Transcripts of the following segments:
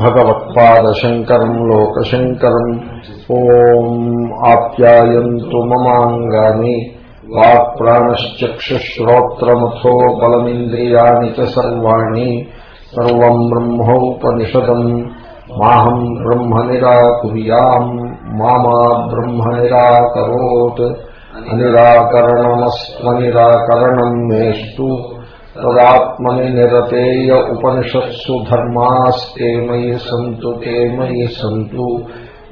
భగవత్పాదశంకరం లోకశంకరం ఓం ఆప్యాయంతు మమాంగాని వాక్ వాక్ప్రాణశ్చక్షుశ్రోత్రమథో బలమింద్రియాణి సర్వాణి సర్వం బ్రహ్మోపనిషదం మాహం బ్రహ్మ నిరాకుర్యాం మామా బ్రహ్మ నిరాకరోత్ అనిరాకరణమస్మ నిరాకరణం మేస్తు తదాత్మని నిరతేయ ఉపనిషత్సు ధర్మాస్తే మయి సంతు తే మయి సంతు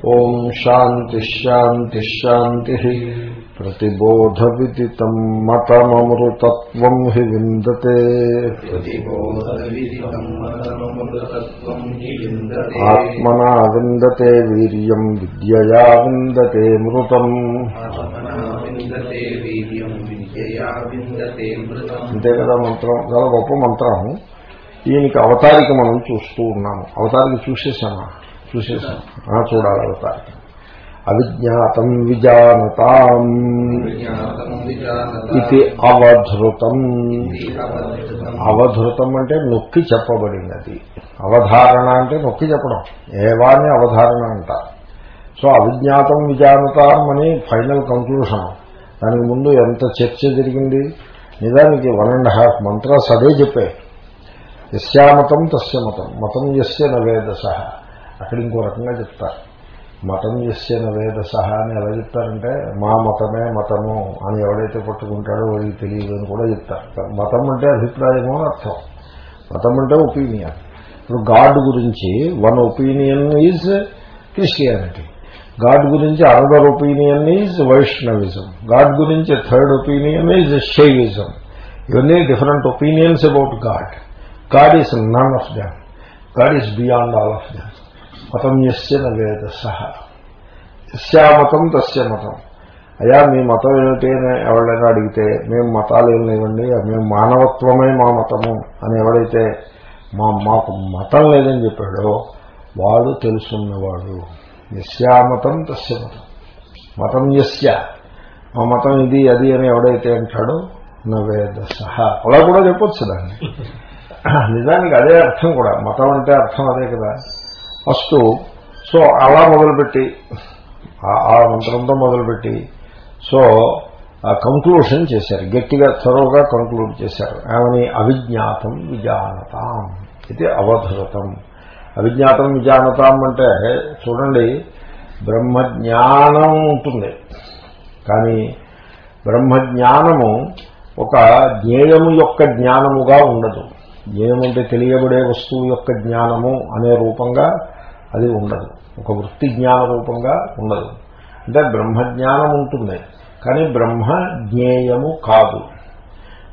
ఓం శాంతి శాంతి శాంతి ప్రతిబోధ విదితం మతమమృతత్వం హి విందతే ఆత్మనా విందతే వీర్యం విద్యయా విందతే మృతం అంతే కదా మంత్రం. చాలా గొప్ప మంత్రం. దీనికి అవతారిక మనం చూస్తూ ఉన్నాము. అవతారిక చూసేసామా? చూసేసాం. చూడాలి అవతారిక. అవిజ్ఞాతం విజానతాం. ఇది అవధృతం. అవధృతం అంటే నొక్కి చెప్పబడినది. అవధారణ అంటే నొక్కి చెప్పడం. ఏవాన్ని అవధారణ అంటారు. సో అవిజ్ఞాతం విజానతాం అని ఫైనల్ కంక్లూషన్. దానికి ముందు ఎంత చర్చ జరిగింది? నిజానికి వన్ అండ్ హాఫ్ మంత్రాస్ అదే చెప్పాయి యస్యామతం తస్య మతం. మతం యస్య నవేదస అక్కడ ఇంకో రకంగా చెప్తారు. మతం యస్య నవేదస అని ఎలా చెప్తారంటే మా మతమే మతము అని ఎవడైతే పట్టుకుంటాడో వాడికి తెలియదు అని కూడా చెప్తారు. మతం అంటే అభిప్రాయము అని అర్థం. మతం అంటే ఒపీనియన్. ఇప్పుడు గాడ్ గురించి one opinion is Christianity. God గురించి another opinion is Vaishnavism. God గురించి థర్డ్ ఒపీనియన్ ఈజ్ షైవిజం ఇవన్నీ different opinions about God. God is none of them God is beyond all of them మతం ఎస్య నవేద సహ. యస్యామతం తస్య మతం. అయ్యా మీ మతం ఏమిటి అని ఎవరైనా అడిగితే మేము మతాలు ఏం లేవండి మేము మానవత్వమే మా మతము అని ఎవడైతే మా మాకు మతం లేదని చెప్పాడో వాడు తెలుసున్నవాడు యస్యామతం తస్య మతం. మతం యస్య. మా మతం ఇది అది అని ఎవడైతే అంటాడో నవేద సహా అలా కూడా చెప్పొచ్చు దాన్ని. నిజానికి అదే అర్థం కూడా. మతం అంటే అర్థం అదే కదా. ఫస్ట్ సో అలా మొదలుపెట్టి ఆ మంత్రంతో మొదలుపెట్టి సో కంక్లూషన్ చేశారు. గట్టిగా త్వరగా కంక్లూడ్ చేశారు. ఏమని? అవిజ్ఞాతం విజానతాం. ఇది అవధృతం. అవిజ్ఞాతం విజానతాం అంటే చూడండి బ్రహ్మజ్ఞానం ఉంటుంది. కానీ బ్రహ్మజ్ఞానము ఒక జ్ఞేయము యొక్క జ్ఞానముగా ఉండదు. జ్ఞేయం అంటే తెలియబడే వస్తువు యొక్క జ్ఞానము అనే రూపంగా అది ఉండదు. ఒక వృత్తి జ్ఞాన రూపంగా ఉండదు. అంటే బ్రహ్మజ్ఞానం ఉంటుంది. కానీ బ్రహ్మ జ్ఞేయము కాదు.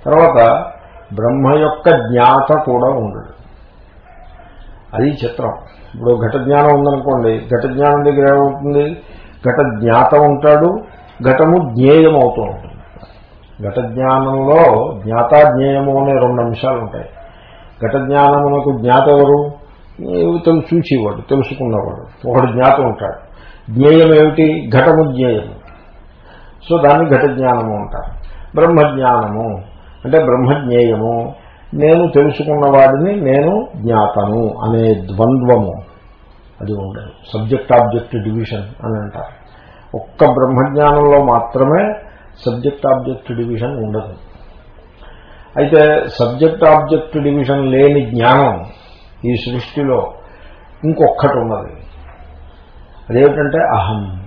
తర్వాత బ్రహ్మ యొక్క జ్ఞాత కూడా ఉండదు. అది చిత్రం. ఇప్పుడు ఘట జ్ఞానం ఉందనుకోండి ఘట జ్ఞానం దగ్గర ఏమవుతుంది? ఘట జ్ఞాత ఉంటాడు ఘటము జ్ఞేయం అవుతూ ఉంటుంది. ఘట జ్ఞానంలో జ్ఞాతాజ్ఞేయము అనే రెండు అంశాలు ఉంటాయి. ఘట జ్ఞానమునకు జ్ఞాత ఎవరు? తెలుసు చూసేవాడు తెలుసుకున్నవాడు. ఒకడు జ్ఞాతం ఉంటాడు. జ్ఞేయం ఏమిటి? ఘటము జ్ఞేయము. సో దాన్ని ఘట జ్ఞానము అంటారు. బ్రహ్మజ్ఞానము. అంటే బ్రహ్మజ్ఞేయము. నేను తెలుసుకున్నవాడిని నేను జ్ఞాతను అనే ద్వంద్వము. అది ఉండదు సబ్జెక్ట్ ఆబ్జెక్ట్ డివిజన్ అని అంటారు. ఒక్క బ్రహ్మజ్ఞానంలో మాత్రమే సబ్జెక్ట్ ఆబ్జెక్ట్ డివిజన్ ఉండదు. అయితే సబ్జెక్ట్ ఆబ్జెక్ట్ డివిజన్ లేని జ్ఞానం ఈ సృష్టిలో ఇంకొక్కటి ఉన్నది. అదేమిటంటే అహం.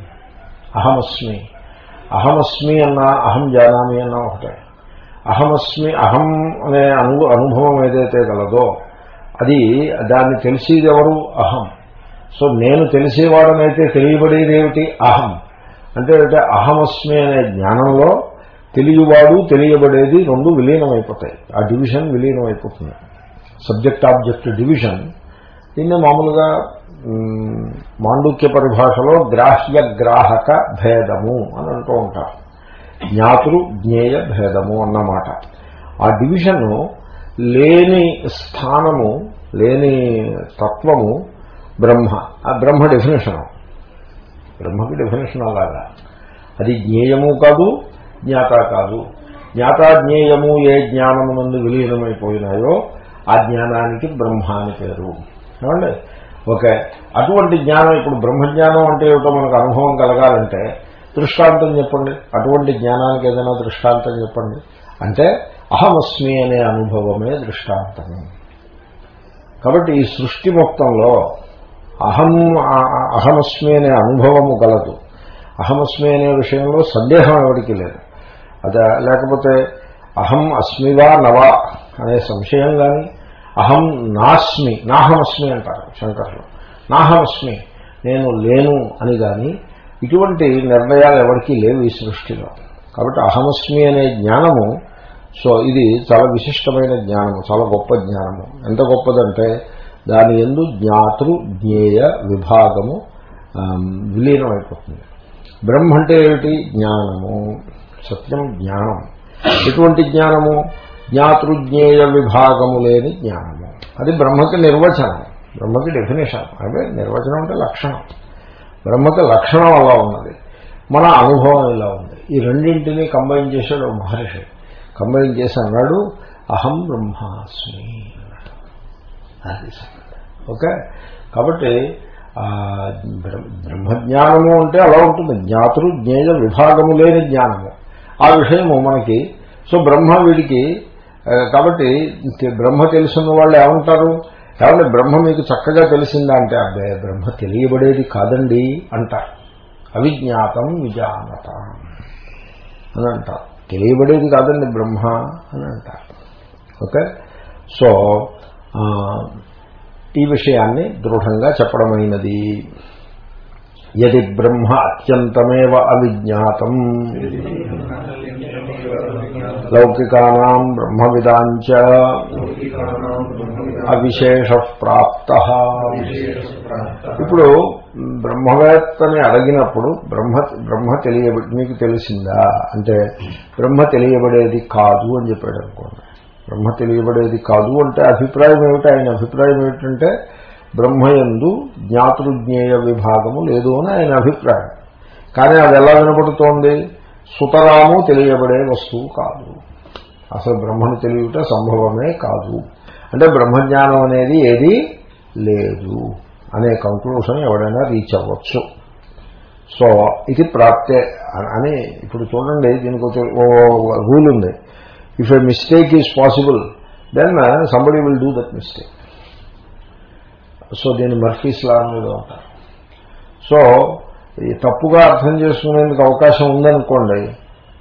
అహమస్మి. అహమస్మి అన్నా అహం జానామి అన్నా ఒకటే. అహమస్మి అహం అనే అను అనుభవం ఏదైతే గలదో అది దాన్ని తెలిసేది ఎవరు అహం. సో నేను తెలిసేవాడనైతే తెలియబడేది ఏమిటి? అహం. అంటే అహమస్మి అనే జ్ఞానంలో తెలియవాడు తెలియబడేది రెండు విలీనమైపోతాయి. ఆ డివిజన్ విలీనమైపోతుంది. Subject object division. దీన్ని మామూలుగా మాండూక్య పరిభాషలో గ్రాహ్య గ్రాహక భేదము అని అంటూ ఉంటారు. జ్ఞాతులు జ్ఞేయ భేదము అన్నమాట. ఆ డివిజన్ లేని స్థానము లేని తత్వము బ్రహ్మ. ఆ బ్రహ్మ డెఫినేషను బ్రహ్మకి డెఫినేషన్ అలాగా. అది జ్ఞేయము కాదు జ్ఞాత కాదు. జ్ఞాతాజ్ఞేయము ఏ జ్ఞానము నందు విలీనమైపోయినాయో ఆ జ్ఞానానికి బ్రహ్మ అని పేరు. ఏమండి? ఓకే. అటువంటి జ్ఞానం ఇప్పుడు బ్రహ్మజ్ఞానం అంటే ఏమిటో మనకు అనుభవం కలగాలంటే దృష్టాంతం చెప్పండి. అటువంటి జ్ఞానానికి ఏదైనా దృష్టాంతం చెప్పండి. అంటే అహమస్మి అనే అనుభవమే దృష్టాంతము కాబట్టి ఈ సృష్టి మొత్తంలో అహం అహమస్మి అనే అనుభవము గలదు. అహమస్మి అనే విషయంలో సందేహం ఎవరికి లేదు. అదే లేకపోతే అహం అస్మివా నవా అనే సంశయం కానీ అహం నాస్మి నాహమస్మి అంటారు శంకర్లు. నాహమస్మి నేను లేను అని కానీ ఇటువంటి నిర్ణయాలు ఎవరికీ లేవు ఈ సృష్టిలో. కాబట్టి అహమస్మి అనే జ్ఞానము సో ఇది చాలా విశిష్టమైన జ్ఞానము చాలా గొప్ప జ్ఞానము. ఎంత గొప్పదంటే దాని ఎందు జ్ఞాతృ జ్ఞేయ విభాగము విలీనమైపోతుంది. బ్రహ్మ అంటే ఏమిటి? జ్ఞానము. సత్యం జ్ఞానం. ఎటువంటి జ్ఞానము? జ్ఞాతృజ్ఞేయ విభాగము లేని జ్ఞానము. అది బ్రహ్మకి నిర్వచనం. బ్రహ్మకి డెఫినేషన్ అంటే నిర్వచనం అంటే లక్షణం. బ్రహ్మకి లక్షణం అలా ఉన్నది. మన అనుభవం ఇలా ఉంది. ఈ రెండింటినీ కంబైన్ చేశాడు మహర్షి. కంబైన్ చేసి అన్నాడు అహం బ్రహ్మాస్మి. అది ఓకే? కాబట్టి బ్రహ్మజ్ఞానము అంటే అలా ఉంటుంది. జ్ఞాతులు జ్ఞేయ విభాగము లేని జ్ఞానము. ఆ విషయము మనకి సో బ్రహ్మ వీడికి కాబట్టి బ్రహ్మ తెలుసున్న వాళ్ళు ఏమంటారు? కాబట్టి బ్రహ్మ మీకు చక్కగా తెలిసిందా అంటే అబ్బే బ్రహ్మ తెలియబడేది కాదండి అంటారు అవిజ్ఞాతం విజానత అని అంటారు తెలియబడేది కాదండి బ్రహ్మ అని అంటారు ఓకే? సో ఈ విషయాన్ని దృఢంగా చెప్పడమైనది. యది బ్రహ్మ అత్యంతమేవ అవిజ్ఞాతం. లౌకికానాం బ్రహ్మవిదాంచ అవిశేష ప్రాప్త. ఇప్పుడు బ్రహ్మవేత్తని అడిగినప్పుడు బ్రహ్మ బ్రహ్మ తెలియ మీకు తెలిసిందా? అంటే బ్రహ్మ తెలియబడేది కాదు అని చెప్పాడు అనుకోండి. బ్రహ్మ తెలియబడేది కాదు అంటే అభిప్రాయం ఏమిటి? ఆయన అభిప్రాయం ఏమిటంటే బ్రహ్మయందు జ్ఞాతృజ్ఞేయ విభాగము లేదు అని ఆయన అభిప్రాయం. కానీ అది ఎలా వినపడుతోంది? సుతరాము తెలియబడే వస్తువు కాదు. అసలు బ్రహ్మను తెలియట సంభవమే కాదు. అంటే బ్రహ్మజ్ఞానం అనేది ఏది లేదు అనే కంక్లూషన్ ఎవడైనా రీచ్ అవ్వచ్చు. సో ఇది ప్రాప్తే అని ఇప్పుడు చూడండి దీనికి ఓ రూల్ ఉంది. If a mistake is possible then somebody will do that mistake so దీన్ని మర్ఫీస్ లా అనేది అంటారు. సో తప్పుగా అర్థం చేసుకునేందుకు అవకాశం ఉందనుకోండి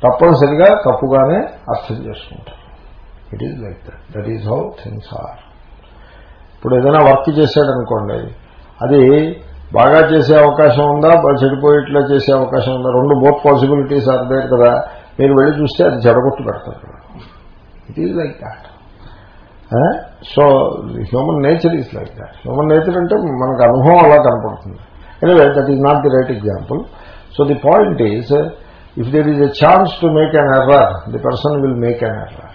తప్పనిసరిగా తప్పుగానే అర్థం చేసుకుంటారు. It is like that that is how things are ఇప్పుడు ఏదైనా వర్క్ చేశాడనుకోండి అది బాగా చేసే అవకాశం ఉందా చెడిపోయేట్లా చేసే అవకాశం ఉందా? రెండు బోత్ పాసిబిలిటీస్ ఆర్ దేర్ కదా. మీరు వెళ్ళి చూస్తే అది జడగొట్టు పెడతారు it is like that so human nature is like that human nature అంటే మనకు అనుభవం అలా కనపడుతుంది. Anyway, that is not the right example so the point is, if there is a chance to make an error, the person will make an error.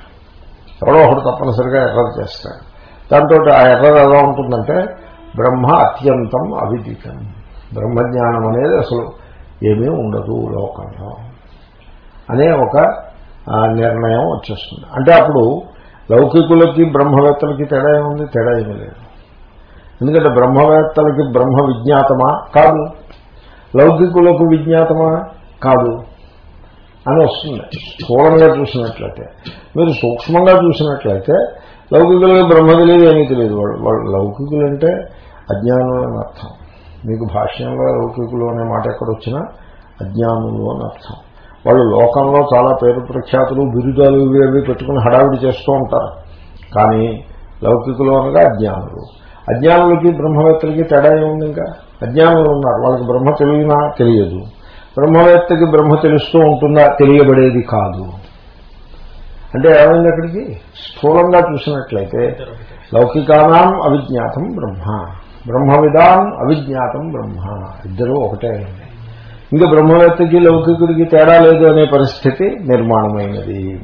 ఎవడో ఒకడు తప్పనిసరిగా error చేస్తాడు. దాంతో ఆ ఎర్రర్ ఎలా ఉంటుందంటే బ్రహ్మ అత్యంతం అవిదితం. బ్రహ్మజ్ఞానం అనేది అసలు ఏమీ ఉండదు లోకంలో. అనే ఒక నిర్ణయం వచ్చేస్తుంది. అంటే అప్పుడు లౌకికులకి బ్రహ్మవేత్తలకి తేడా ఏముంది? తేడా ఏమీ లేదు. ఎందుకంటే బ్రహ్మవేత్తలకి బ్రహ్మ విజ్ఞాతమా? కాదు. లౌకికులకు విజ్ఞాతమా? కాదు. అని వస్తుంది. స్థూలంగా చూసినట్లయితే. మీరు సూక్ష్మంగా చూసినట్లయితే లౌకికులకి బ్రహ్మ తెలియదు ఏమీ తెలియదు. వాళ్ళు వాళ్ళు లౌకికులు అంటే అజ్ఞానులు అని అర్థం. మీకు భాష్యంలో లౌకికులు అనే మాట ఎక్కడొచ్చినా అజ్ఞానులు అని అర్థం. వాళ్ళు లోకంలో చాలా పేరు ప్రఖ్యాతులు బిరుదాలు ఇవి అవి పెట్టుకుని హడావిడి చేస్తూ ఉంటారు. కానీ లౌకికులు అనగా అజ్ఞానులు. అజ్ఞానులకి బ్రహ్మవేత్తలకి తేడా ఏముంది ఇంకా? అజ్ఞానులు ఉన్నారు. వాళ్ళకి బ్రహ్మ తెలియనా? తెలియదు. బ్రహ్మవేత్తకి బ్రహ్మ తెలుస్తూ ఉంటుందా? తెలియబడేది కాదు. అంటే ఏమైంది అక్కడికి? స్థూలంగా చూసినట్లయితే లౌకికానాం అవిజ్ఞాతం బ్రహ్మ. బ్రహ్మవిధాం అవిజ్ఞాతం బ్రహ్మ. ఇద్దరూ ఒకటే అయింది ఇంకా బ్రహ్మవేత్తకి లౌకికుడికి తేడా లేదు అనే పరిస్థితి నిర్మాణమైనది.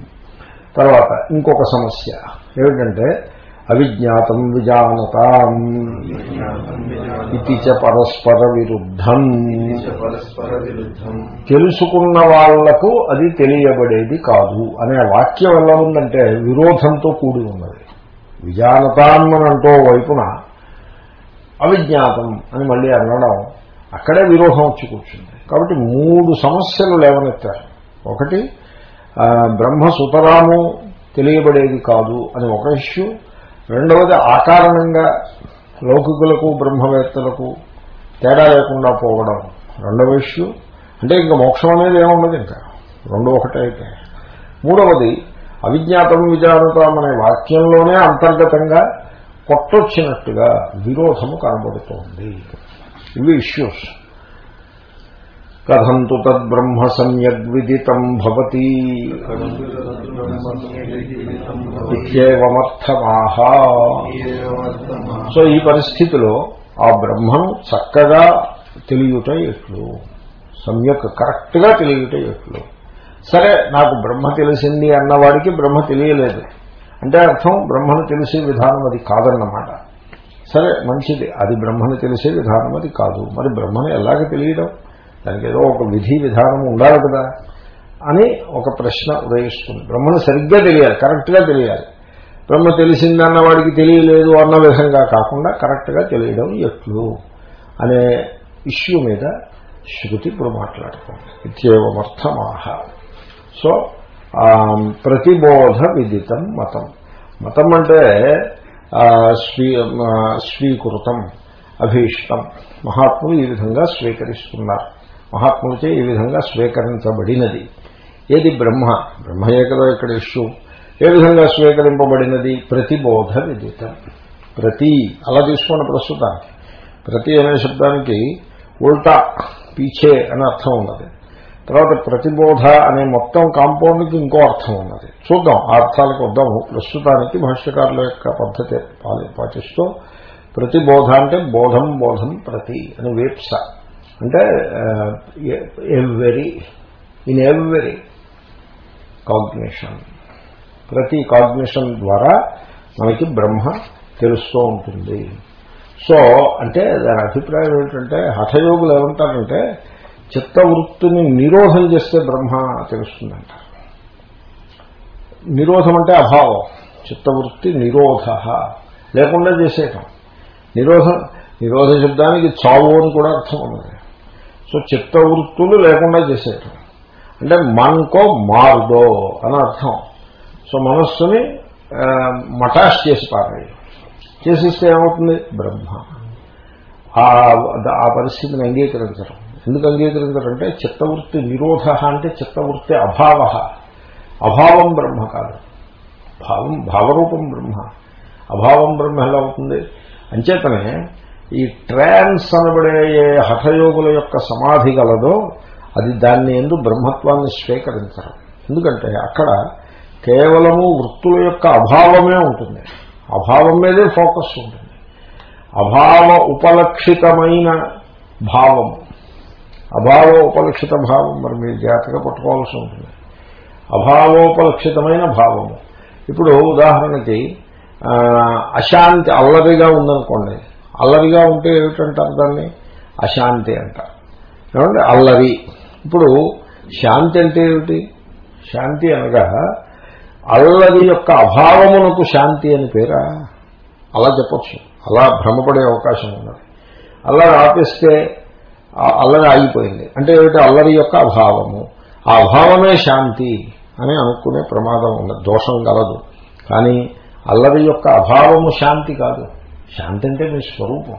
తర్వాత ఇంకొక సమస్య. ఏమిటంటే అవిజ్ఞాతం విజానతాం ఇది పరస్పర విరుద్ధం. తెలుసుకున్న వాళ్ళకు అది తెలియబడేది కాదు అనే వాక్యం ఎలా ఉందంటే విరోధంతో కూడి ఉన్నది. విజానతాన్మనంటో వైపున అవిజ్ఞాతం అని మళ్ళీ అనడం అక్కడే విరోధం వచ్చి కూర్చుంది. కాబట్టి మూడు సమస్యలు లేవనెత్తారు. ఒకటి బ్రహ్మ సుతరాము తెలియబడేది కాదు అని ఒక ఇష్యూ రెండవది ఆకారణంగా లౌకికులకు బ్రహ్మవేత్తలకు తేడా లేకుండా పోవడం రెండవ ఇష్యూ. అంటే ఇంకా మోక్షం అనేది ఏముండదు ఇంకా. రెండు ఒకటే అయితే. మూడవది అవిజ్ఞాతం విజానతం అనే వాక్యంలోనే అంతర్గతంగా కొట్టొచ్చినట్టుగా విరోధము కనబడుతోంది. ఇవి ఇష్యూస్ కథంతు తద్బ్రహ్మ సమ్యగ్విదితం భవతి. ఇత్యేవమర్థమాహా. సో ఈ పరిస్థితిలో ఆ బ్రహ్మను చక్కగా తెలియట ఎట్లు? సమ్యక్ కరెక్ట్గా తెలియట ఎట్లు? సరే నాకు బ్రహ్మ తెలిసింది అన్నవాడికి బ్రహ్మ తెలియలేదు. అంటే అర్థం బ్రహ్మను తెలిసే విధానం అది కాదన్నమాట. సరే మంచిది. అది బ్రహ్మను తెలిసే విధానం అది కాదు. మరి బ్రహ్మను ఎలాగ తెలియడం? దానికి ఏదో ఒక విధి విధానం ఉండాలి కదా అని ఒక ప్రశ్న ఉదయిస్తుంది. బ్రహ్మను సరిగ్గా తెలియాలి కరెక్ట్గా తెలియాలి. బ్రహ్మ తెలిసిందన్న వాడికి తెలియలేదు అన్న విధంగా కాకుండా కరెక్ట్గా తెలియడం ఎట్లు అనే ఇష్యూ మీద శృతి ఇప్పుడు మాట్లాడుకోండి ఇత్యేవమర్థమాహ. సో ప్రతిబోధ విదితం మతం. మతం అంటే స్వీ స్వీకృతం అభీష్టం. మహాత్ములు ఈ విధంగా స్వీకరిస్తున్నారు. మహాత్ములచే ఈ విధంగా స్వీకరించబడినది. ఏది బ్రహ్మ? బ్రహ్మయే కదా ఇక్కడ ఇష్యూ. ఏ విధంగా స్వీకరింపబడినది? ప్రతిబోధ విదితం. ప్రతి అలా తీసుకోండి ప్రస్తుతానికి. ప్రతి అనే శబ్దానికి ఉల్టా పీచే అనే అర్థం ఉన్నది. తర్వాత ప్రతిబోధ అనే మొత్తం కాంపౌండ్కి ఇంకో అర్థం ఉన్నది. చూద్దాం ఆ అర్థాలకు వద్దాము. ప్రస్తుతానికి భాష్యకారుల యొక్క పద్ధతి పాటిస్తూ ప్రతిబోధ అంటే బోధం బోధం ప్రతి అని వేప్స. అంటే ఎవ్వరి ఇన్ ఎవ్వరి కాగ్నిషన్ ప్రతి కాగ్నిషన్ ద్వారా మనకి బ్రహ్మ తెలుస్తూ ఉంటుంది. సో అంటే దాని అభిప్రాయం ఏంటంటే హఠయోగులు ఏమంటారంటే చిత్తవృత్తిని నిరోధం చేస్తే బ్రహ్మ తెలుస్తుందంట. నిరోధం అంటే అభావం. చిత్తవృత్తి నిరోధ. లేకుండా చేసేయటం. నిరోధం నిరోధ శబ్దానికి చావు అని కూడా అర్థం ఉన్నది. సో చిత్తవృత్తులు లేకుండా చేసేయటం అంటే మన్కో మారుదో అని అర్థం. సో మనస్సుని మటాష్ చేసి పారాయి. చేసిస్తే ఏమవుతుంది? బ్రహ్మ. ఆ పరిస్థితిని అంగీకరించడం ఎందుకు అంగీకరించారంటే చిత్తవృత్తి నిరోధ అంటే చిత్తవృత్తి అభావ. అభావం బ్రహ్మ కాదు. భావం భావరూపం బ్రహ్మ. అభావం బ్రహ్మ ఎలా అవుతుంది? అంచేతనే ఈ ట్రాన్స్ అనబడే హఠయోగుల యొక్క సమాధి గలదో అది దాన్ని ఎందు బ్రహ్మత్వాన్ని స్వీకరించరు. ఎందుకంటే అక్కడ కేవలము వృత్తుల యొక్క అభావమే ఉంటుంది. అభావం మీదే ఫోకస్ ఉంటుంది. అభావ ఉపలక్షితమైన భావం. అభావ ఉపలక్షిత భావం మరి మీరు జాగ్రత్తగా పట్టుకోవాల్సి ఉంటుంది. అభావోపలక్షితమైన భావము. ఇప్పుడు ఉదాహరణకి అశాంతి అల్లరిగా ఉందనుకోండి అల్లరిగా ఉంటే ఏమిటంటారు దాన్ని? అశాంతి అంటారు. ఏమంటే అల్లరి. ఇప్పుడు శాంతి అంటే ఏమిటి? శాంతి అనగా అల్లరి యొక్క అభావమునకు శాంతి అని పేరా? అలా చెప్పచ్చు. అలా భ్రమపడే అవకాశం ఉన్నది. అల్లరి ఆపిస్తే అల్లరి ఆగిపోయింది. అంటే ఏమిటి? అల్లరి యొక్క అభావము. ఆ అభావమే శాంతి అని అనుకునే ప్రమాదం ఉన్నది. దోషం గలదు కానీ అల్లరి యొక్క అభావము శాంతి కాదు. శాంతి అంటే మీ స్వరూపం.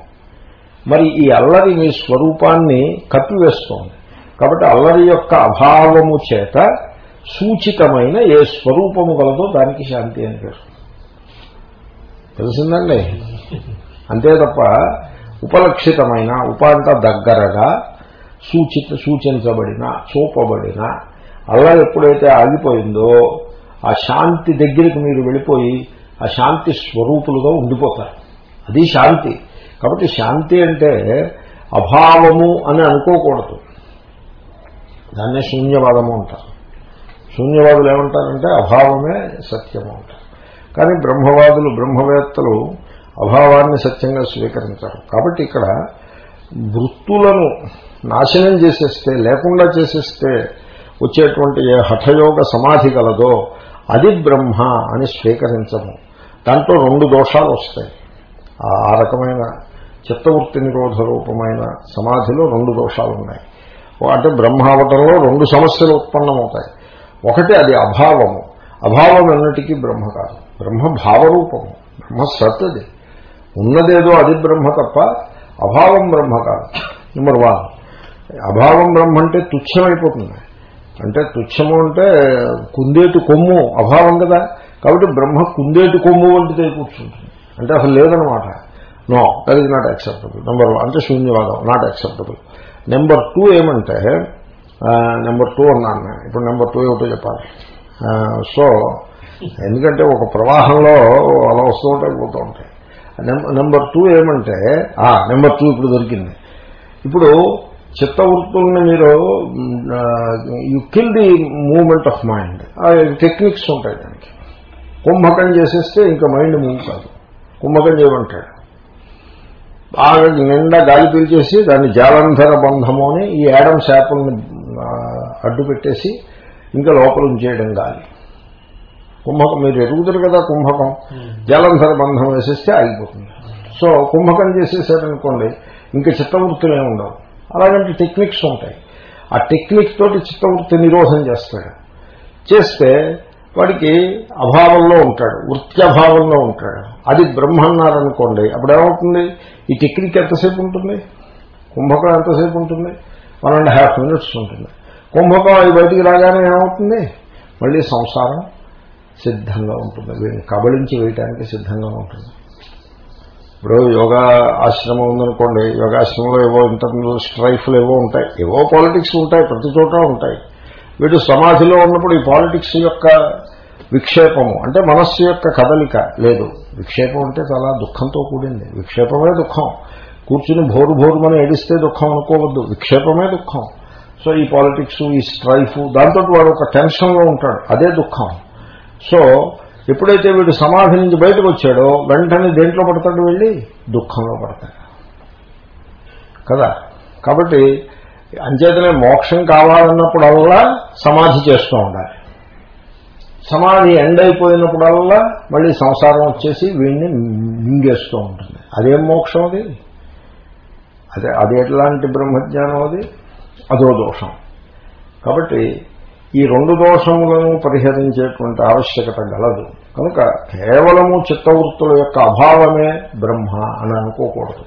మరి ఈ అల్లరి మీ స్వరూపాన్ని కప్పివేస్తోంది. కాబట్టి అల్లరి యొక్క అభావము చేత సూచితమైన ఏ స్వరూపము గలదో దానికి శాంతి అని పేరు. తెలిసిందండి? అంతే తప్ప ఉపలక్షితమైన ఉపాంత దగ్గరగా సూచిత సూచించబడిన చూపబడిన అలా ఎప్పుడైతే ఆగిపోయిందో ఆ శాంతి దగ్గరికి మీరు వెళ్ళిపోయి ఆ శాంతి స్వరూపులుగా ఉండిపోతారు. అది శాంతి. కాబట్టి శాంతి అంటే అభావము అని అనుకోకూడదు. దాన్నే శూన్యవాదము అంటారు. శూన్యవాదులు ఏమంటారంటే అభావమే సత్యము అంటారు. కానీ బ్రహ్మవాదులు బ్రహ్మవేత్తలు అభావాన్ని సత్యంగా స్వీకరించారు. కాబట్టి ఇక్కడ వృత్తులను నాశనం చేసేస్తే లేకుండా చేసేస్తే వచ్చేటువంటి ఏ హఠయోగ సమాధి కలదో అది బ్రహ్మ అని స్వీకరించము. దాంట్లో రెండు దోషాలు వస్తాయి. ఆ రకమైన చిత్తవృత్తి నిరోధ రూపమైన సమాధిలో రెండు దోషాలు ఉన్నాయి. అంటే బ్రహ్మావటంలో రెండు సమస్యలు ఉత్పన్నమవుతాయి. ఒకటి అది అభావము. అభావం ఎన్నటికీ బ్రహ్మ కాదు. బ్రహ్మ భావరూపము. బ్రహ్మ సత్ అది ఉన్నదేదో అది బ్రహ్మ తప్ప అభావం బ్రహ్మ కాదు. Number one. అభావం బ్రహ్మ అంటే తుచ్చమైపోతుంది. అంటే తుచ్చము అంటే కుందేటి కొమ్ము. అభావం కదా. కాబట్టి బ్రహ్మ కుందేటి కొమ్ము వంటిదే కూర్చుంటుంది. అంటే అసలు లేదనమాట no that is not acceptable number one అంటే శూన్యవాదం నాట్ యాక్సెప్టబుల్ నెంబర్ టూ ఏమంటే నెంబర్ టూ అన్నాను నేను. ఇప్పుడు నెంబర్ టూ ఏమిటో చెప్పాలి. సో ఎందుకంటే ఒక ప్రవాహంలో అలా వస్తూ ఉంటాయి పోతూ ఉంటాయి. నెంబర్ టూ ఏమంటే నెంబర్ టూ ఇప్పుడు దొరికింది. ఇప్పుడు చిత్త వృత్తుల్ని మీరు you kill the moment of mind techniques ఉంటాయి దానికి. కుంభకం చేసేస్తే ఇంకా మైండ్ మూవ్ కాదు. కుంభకం చేయమంటాడు బాగా నిండా గాలి పీల్చేసి దాన్ని జాలంధర బంధము అని ఈ యాడమ్ శాపల్ని అడ్డు పెట్టేసి ఇంకా లోపల ఉంచేయడం గాలి. కుంభకం మీరు ఎరుగుతారు కదా కుంభకం. జలంధర బంధం వేసేస్తే ఆగిపోతుంది. సో కుంభకం చేసేసారనుకోండి ఇంకా చిత్తవృత్తులే ఉండవు. అలాగంటే టెక్నిక్స్ ఉంటాయి. ఆ టెక్నిక్ తోటి చిత్తవృత్తి నిరోధం చేస్తాడు. చేస్తే వాడికి అభావంలో ఉంటాడు వృత్త్యభావంలో ఉంటాడు. అది బ్రహ్మ అన్నారనుకోండి అప్పుడు ఏమవుతుంది ఈ టెక్నిక్ ఎంతసేపు ఉంటుంది? కుంభకం ఎంతసేపు ఉంటుంది? వన్ అండ్ హాఫ్ మినిట్స్ ఉంటుంది. కుంభకం అది బయటికి రాగానే ఏమవుతుంది? మళ్ళీ సంసారం సిద్ధంగా ఉంటుంది. వీడిని కబళించి వేయటానికి సిద్ధంగా ఉంటుంది. ఇప్పుడు యోగా ఆశ్రమం ఉందనుకోండి యోగాశ్రమంలో ఏవో ఇంటర్నల్ స్ట్రైఫ్లు ఏవో ఉంటాయి. ఏవో పాలిటిక్స్ ఉంటాయి ప్రతి చోట ఉంటాయి. వీడు సమాధిలో ఉన్నప్పుడు ఈ పాలిటిక్స్ యొక్క విక్షేపము అంటే మనస్సు యొక్క కదలిక లేదు. విక్షేపం అంటే చాలా దుఃఖంతో కూడింది. విక్షేపమే దుఃఖం. కూర్చుని భోరు భోరుమని ఏడిస్తే దుఃఖం అనుకోవద్దు. విక్షేపమే దుఃఖం. సో ఈ పాలిటిక్స్ ఈ స్ట్రైఫ్ దాంతో వాడు ఒక టెన్షన్లో ఉంటాడు. అదే దుఃఖం. సో ఎప్పుడైతే వీడు సమాధి నుంచి బయటకు వచ్చాడో వెంటనే దేంట్లో పడతాడు వెళ్ళి? దుఃఖంలో పడతాడు. కదా? కాబట్టి అంచేతనే మోక్షం కావాలన్నప్పుడల్లా సమాధి చేస్తూ ఉండాలి. సమాధి ఎండ్ అయిపోయినప్పుడల్లా మళ్ళీ సంసారం వచ్చేసి వీడిని మింగేస్తూ ఉంటుంది. అదేం మోక్షం అది? అదే అది ఎట్లాంటి బ్రహ్మజ్ఞానం అది? అదో దోషం. కాబట్టి ఈ రెండు దోషములను పరిహరించేటువంటి ఆవశ్యకత గలదు. కనుక కేవలము చిత్తవృత్తుల యొక్క అభావమే బ్రహ్మ అని అనుకోకూడదు.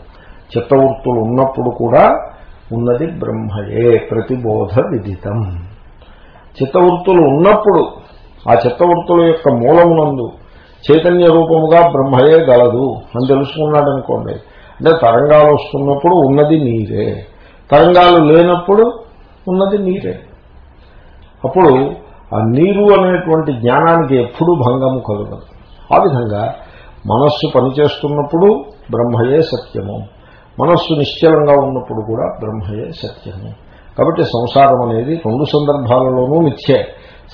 చిత్తవృత్తులు ఉన్నప్పుడు కూడా ఉన్నది బ్రహ్మయే ప్రతిబోధ విదితం. చిత్తవృత్తులు ఉన్నప్పుడు ఆ చిత్తవృత్తుల యొక్క మూలమునందు చైతన్య రూపముగా బ్రహ్మయే గలదు అని తెలుసుకున్నాడనుకోండి. అంటే తరంగాలు వస్తున్నప్పుడు ఉన్నది నీరే తరంగాలు లేనప్పుడు ఉన్నది నీరే అప్పుడు ఆ నీరు అనేటువంటి జ్ఞానానికి ఎప్పుడూ భంగము కలగదు. ఆ విధంగా మనస్సు పనిచేస్తున్నప్పుడు బ్రహ్మయే సత్యము. మనస్సు నిశ్చలంగా ఉన్నప్పుడు కూడా బ్రహ్మయే సత్యమే. కాబట్టి సంసారం అనేది రెండు సందర్భాలలోనూ మిథ్యే.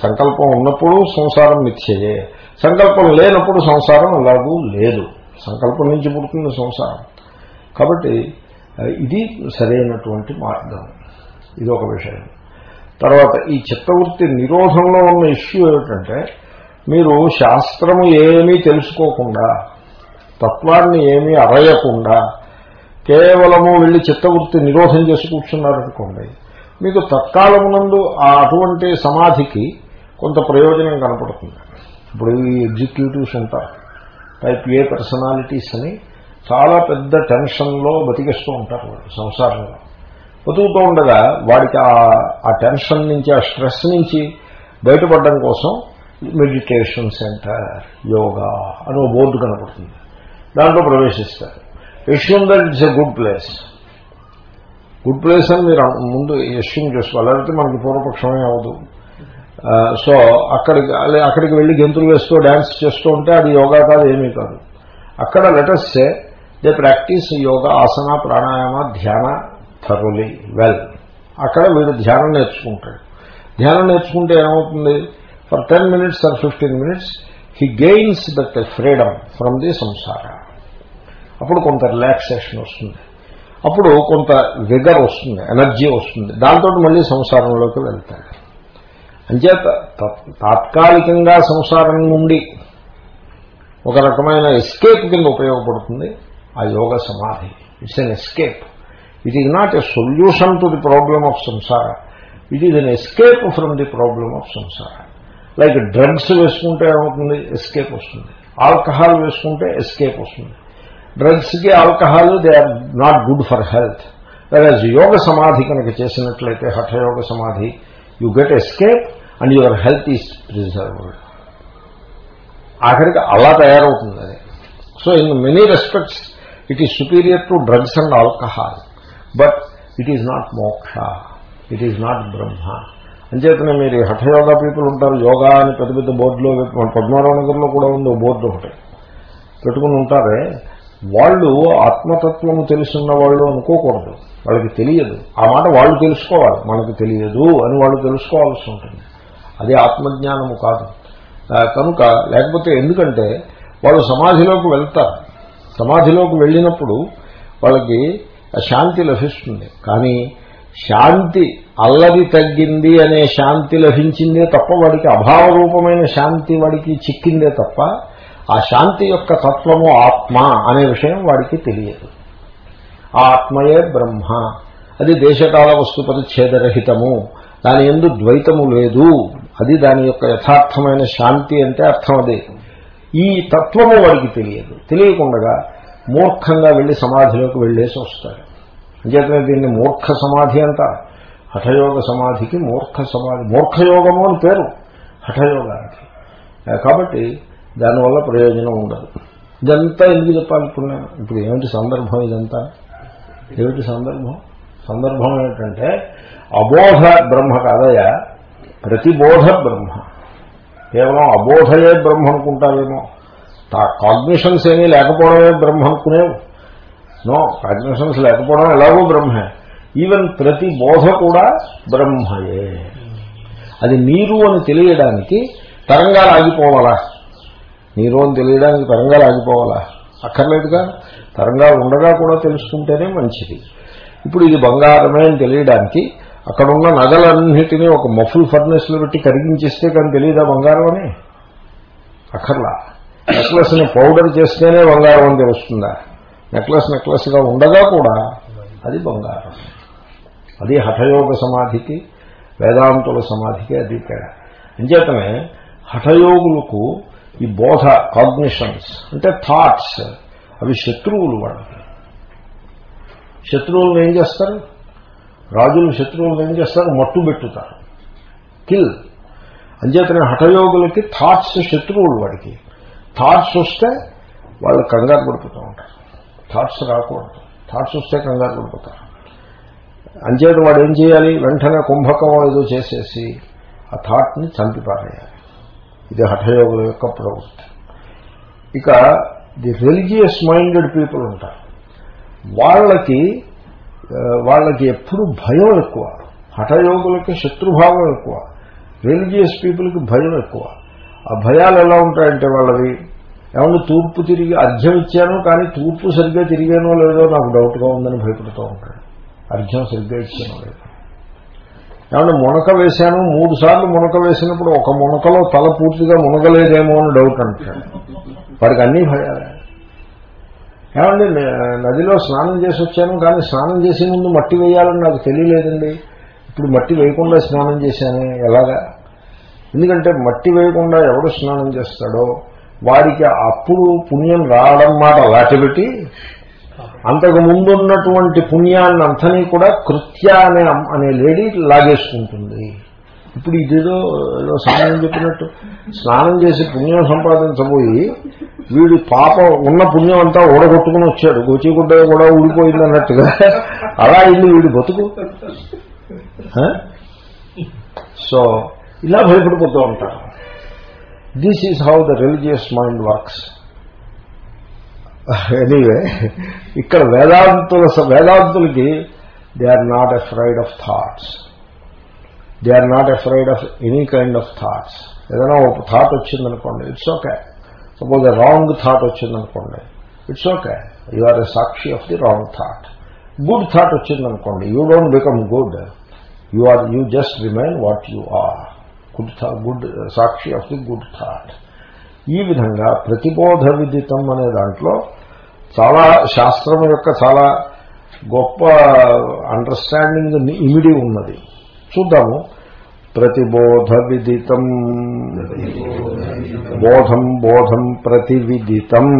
సంకల్పం ఉన్నప్పుడు సంసారం మిథ్యయే. సంకల్పం లేనప్పుడు సంసారం అలాగూ లేదు. సంకల్పం నుంచి పుడుతుంది సంసారం. కాబట్టి ఇది సరైనటువంటి మార్గం. ఇది ఒక విషయం. తర్వాత ఈ చిత్తవృత్తి నిరోధంలో ఉన్న ఇష్యూ ఏమిటంటే మీరు శాస్త్రము ఏమీ తెలుసుకోకుండా తత్వాన్ని ఏమీ అరయకుండా కేవలము వెళ్ళి చిత్తవృత్తి నిరోధం చేసి కూర్చున్నారనుకోండి మీకు తత్కాలమునందు ఆ అటువంటి సమాధికి కొంత ప్రయోజనం కనపడుతుంది. ఇప్పుడు ఈ ఎగ్జిక్యూటివ్స్ ఉంటారు టైప్ ఏ పర్సనాలిటీస్ అని చాలా పెద్ద టెన్షన్లో బతికిస్తూ ఉంటారు వాళ్ళు సంసారంలో. బతుకుతూ ఉండగా వాడికి ఆ టెన్షన్ నుంచి ఆ స్ట్రెస్ నుంచి బయటపడడం కోసం మెడిటేషన్ సెంటర్ యోగా అని ఓ బోర్డు కనపడుతుంది. దాంట్లో ప్రవేశిస్తారు. Assume that it's a good place. Good place అని మీరు ముందు ఎష్యూమ్ చేసుకోవాలి. లేకపోతే మనకి పూర్వపక్షమే అవ్వదు. సో అక్కడికి అక్కడికి వెళ్ళి గెంతులు వేస్తూ డ్యాన్స్ చేస్తూ ఉంటే అది యోగా కాదు ఏమీ కాదు. అక్కడ letters they practise yoga asana pranayama dhyana thoroughly well అక్కడ వీడు ధ్యానం నేర్చుకుంటాడు. ధ్యానం నేర్చుకుంటే ఏమవుతుంది? For ten minutes or fifteen minutes he gains that freedom from the samsara అప్పుడు కొంత రిలాక్సేషన్ వస్తుంది. అప్పుడు కొంత విగర్ వస్తుంది ఎనర్జీ వస్తుంది. దాంతో మళ్ళీ సంసారంలోకి వెళ్తాడు. అంచేత తాత్కాలికంగా సంసారం నుండి ఒక రకమైన ఎస్కేప్ కింద ఉపయోగపడుతుంది. ఆ యోగ సమాధి. It's an escape it is not a solution to the problem of samsara it is an escape from the problem of samsara like drugs వేసుకుంటే ఏమవుతుంది? ఎస్కేప్ వస్తుంది. ఆల్కహాల్ వేసుకుంటే ఎస్కేప్ వస్తుంది. డ్రగ్స్కి alcohol they are not good for health whereas yoga సమాధి కనుక చేసినట్లయితే హఠయోగ సమాధి you get escape and your health is preserved ఆఖరికి అలా తయారవుతుంది అది. So in many respects it is superior to drugs and alcohol but it is not moksha it is not Brahma అంచేతనే మీరు హఠయోగా పీపుల్ ఉంటారు. యోగా అని పెద్ద పెద్ద బోర్డులో పద్మారావు నగర్లో కూడా ఉంది బోర్డు ఒకటి. పెట్టుకుని ఉంటారే. వాళ్ళు ఆత్మతత్వము తెలుసున్న వాళ్ళు అనుకోకూడదు. వాళ్ళకి తెలియదు. ఆ మాట వాళ్ళు తెలుసుకోవాలి. మనకు తెలియదు అని వాళ్ళు తెలుసుకోవాల్సి ఉంటుంది. అది ఆత్మజ్ఞానము కాదు. కనుక లేకపోతే ఎందుకంటే వాళ్ళు సమాధిలోకి వెళ్తారు. సమాధిలోకి వెళ్ళినప్పుడు వాళ్ళకి శాంతి లభిస్తుంది. కానీ శాంతి అల్లది తగ్గింది అనే శాంతి లభించిందే తప్ప వాడికి అభావరూపమైన శాంతి వాడికి చిక్కిందే తప్ప ఆ శాంతి యొక్క తత్వము ఆత్మ అనే విషయం వాడికి తెలియదు. ఆత్మయే బ్రహ్మ. అది దేశకాల వస్తు పరిచ్ఛేదరహితము. దాని ఎందు ద్వైతము లేదు. అది దాని యొక్క యథార్థమైన శాంతి అంటే అర్థం అదే. ఈ తత్వము వాడికి తెలియదు. తెలియకుండా మూర్ఖంగా వెళ్ళి సమాధిలోకి వెళ్ళేసి వస్తాడు. అంచేతనే దీన్ని మూర్ఖ సమాధి అంట. హఠయోగ సమాధికి మూర్ఖ సమాధి. మూర్ఖయోగము అని పేరు. హఠయోగానికి. కాబట్టి దానివల్ల ప్రయోజనం ఉండదు. ఇదంతా ఎందుకు చెప్పాలనుకున్నాను ఇప్పుడు ఇప్పుడు ఏమిటి సందర్భం ఇదంతా? ఏమిటి సందర్భం? సందర్భం ఏమిటంటే అబోధ బ్రహ్మ కాదయా ప్రతిబోధ బ్రహ్మ. కేవలం అబోధయే బ్రహ్మ అనుకుంటావేమో. కాగ్నిషన్స్ ఏమీ లేకపోవడమే బ్రహ్మ అనుకునేవు. నో కాగ్నిషన్స్ లేకపోవడం ఎలాగో బ్రహ్మే. ఈవెన్ ప్రతి బోధ కూడా బ్రహ్మయే. అది నీరు అని తెలియడానికి తరంగాలు ఆగిపోవాలా? మీరు అని తెలియడానికి తరంగాలు ఆగిపోవాలా? అక్కర్లేదుగా. తరంగాలు ఉండగా కూడా తెలుసుకుంటేనే మంచిది. ఇప్పుడు ఇది బంగారమే అని తెలియడానికి అక్కడున్న నగలన్నిటినీ ఒక మఫుల్ ఫర్నెస్లో పెట్టి కరిగించేస్తే కానీ తెలియదా బంగారం అని? అక్కర్లా. నెక్లెస్ని పౌడర్ చేస్తేనే బంగారం అని తెలుస్తుందా? నెక్లెస్ నెక్లెస్గా ఉండగా కూడా అది బంగారం. అది హఠయోగ సమాధికి వేదాంతుల సమాధికి అది తేడా అంచేతనే హఠయోగులకు ఈ బోధ కాగ్నిషన్స్ అంటే థాట్స్ అవి శత్రువులు వాళ్ళకి శత్రువులను ఏం చేస్తారు? రాజులు శత్రువులను ఏం చేస్తారు? మట్టు పెట్టుతారు. కిల్ అంచేతనే హఠయోగులకి థాట్స్ శత్రువులు వాడికి. థాట్స్ వస్తే వాళ్ళు కంగారు పడిపోతూ ఉంటారు. థాట్స్ రాకూడదు. థాట్స్ వస్తే కంగారు పడిపోతారు. అంచేత వాడు ఏం చేయాలి? వెంటనే కుంభకం ఏదో చేసేసి ఆ థాట్ని చంపిపారేయాలి ఇది హఠయోగుల యొక్క ప్రవృత్తి. ఇక ది రిలీజియస్ మైండెడ్ పీపుల్ ఉంటారు. వాళ్ళకి వాళ్ళకి ఎప్పుడు భయం ఎక్కువ. హఠయోగులకి శత్రుభావం ఎక్కువ. రిలీజియస్ పీపుల్కి భయం ఎక్కువ. ఆ భయాలు ఎలా ఉంటాయంటే వాళ్ళవి ఏమన్నా తూర్పు తిరిగి అర్ఘ్యం ఇచ్చాను కానీ తూర్పు సరిగ్గా తిరిగానో లేదో నాకు డౌట్గా ఉందని భయపడుతూ ఉంటాడు. అర్ఘ్యం సరిగ్గా ఇచ్చానో లేదో. ఏమంటే మునక వేశాను మూడు సార్లు మునక వేసినప్పుడు ఒక మునకలో తల పూర్తిగా మునగలేదేమో అని డౌట్ అంటాడు. వాడికి అన్నీ భయాలే. ఏమండి నదిలో స్నానం చేసి వచ్చాను కానీ స్నానం చేసే ముందు మట్టి వేయాలని నాకు తెలియలేదండి. ఇప్పుడు మట్టి వేయకుండా స్నానం చేశాను ఎలాగా? ఎందుకంటే మట్టి వేయకుండా ఎవడు స్నానం చేస్తాడో వాడికి అప్పుడు పుణ్యం రావడం మాట లాటబెట్టి అంతకు ముందున్నటువంటి పుణ్యాన్ని అంతని కూడా కృత్య అనే అనే లేడీ లాగేసుకుంటుంది. ఇప్పుడు ఇదేదో ఏదో స్నానం చెప్పినట్టు. స్నానం చేసి పుణ్యం సంపాదించబోయి వీడి పాపం ఉన్న పుణ్యం అంతా ఊడగొట్టుకుని వచ్చాడు. గోచిగుడ్డ కూడా ఊడిపోయింది అన్నట్టుగా. అలా ఇల్లు వీడు బతుకు. సో ఇలా భయపడిపోతూ ఉంటారు. This is how the religious mind works anyway ఇక్కడ వేదాంతుల వేదాంతులకి they are not afraid of thoughts they are not afraid of any kind of thoughts ఏదైనా ఒక థాట్ వచ్చిందనుకోండి it's okay suppose wrong thought వచ్చిందనుకోండి it's okay you are a sakshi of the wrong thought good thought వచ్చిందనుకోండి you don't become good you are you just remain what you are good good sakshi of the good thought ఈ విధంగా ప్రతిబోధ విదితం అనే దాంట్లో చాలా శాస్త్రం యొక్క చాలా గొప్ప అండర్స్టాండింగ్ ఇమిడి ఉన్నది. చూద్దాము. ప్రతిబోధ విదితం. బోధం బోధం ప్రతివిదితం.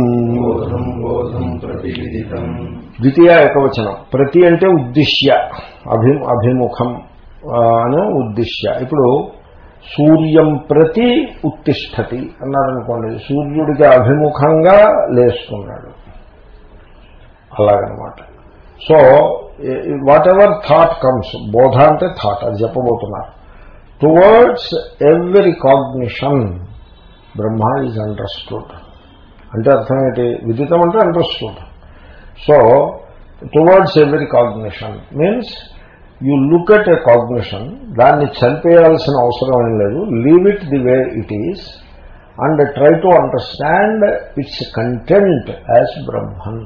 ద్వితీయ ఏకవచనం. ప్రతి అంటే ఉద్దిశ్య అభి అభిముఖం అనే ఉద్దిశ్య. ఇప్పుడు సూర్యం ప్రతి ఉత్తిష్టతి అన్నారనుకోండి. సూర్యుడికి అభిముఖంగా లేస్తున్నాడు. అలాగనమాట. So whatever thought comes బోధ అంటే థాట్ అది చెప్పబోతున్నారు. Towards every cognition Brahma is understood అంటే అర్థం ఏంటి? విదితం అంటే understood so towards every cognition means you look at a cognition దాన్ని చనిపేయాల్సిన అవసరం ఏం లేదు leave it the way it is and try to understand its content as Brahman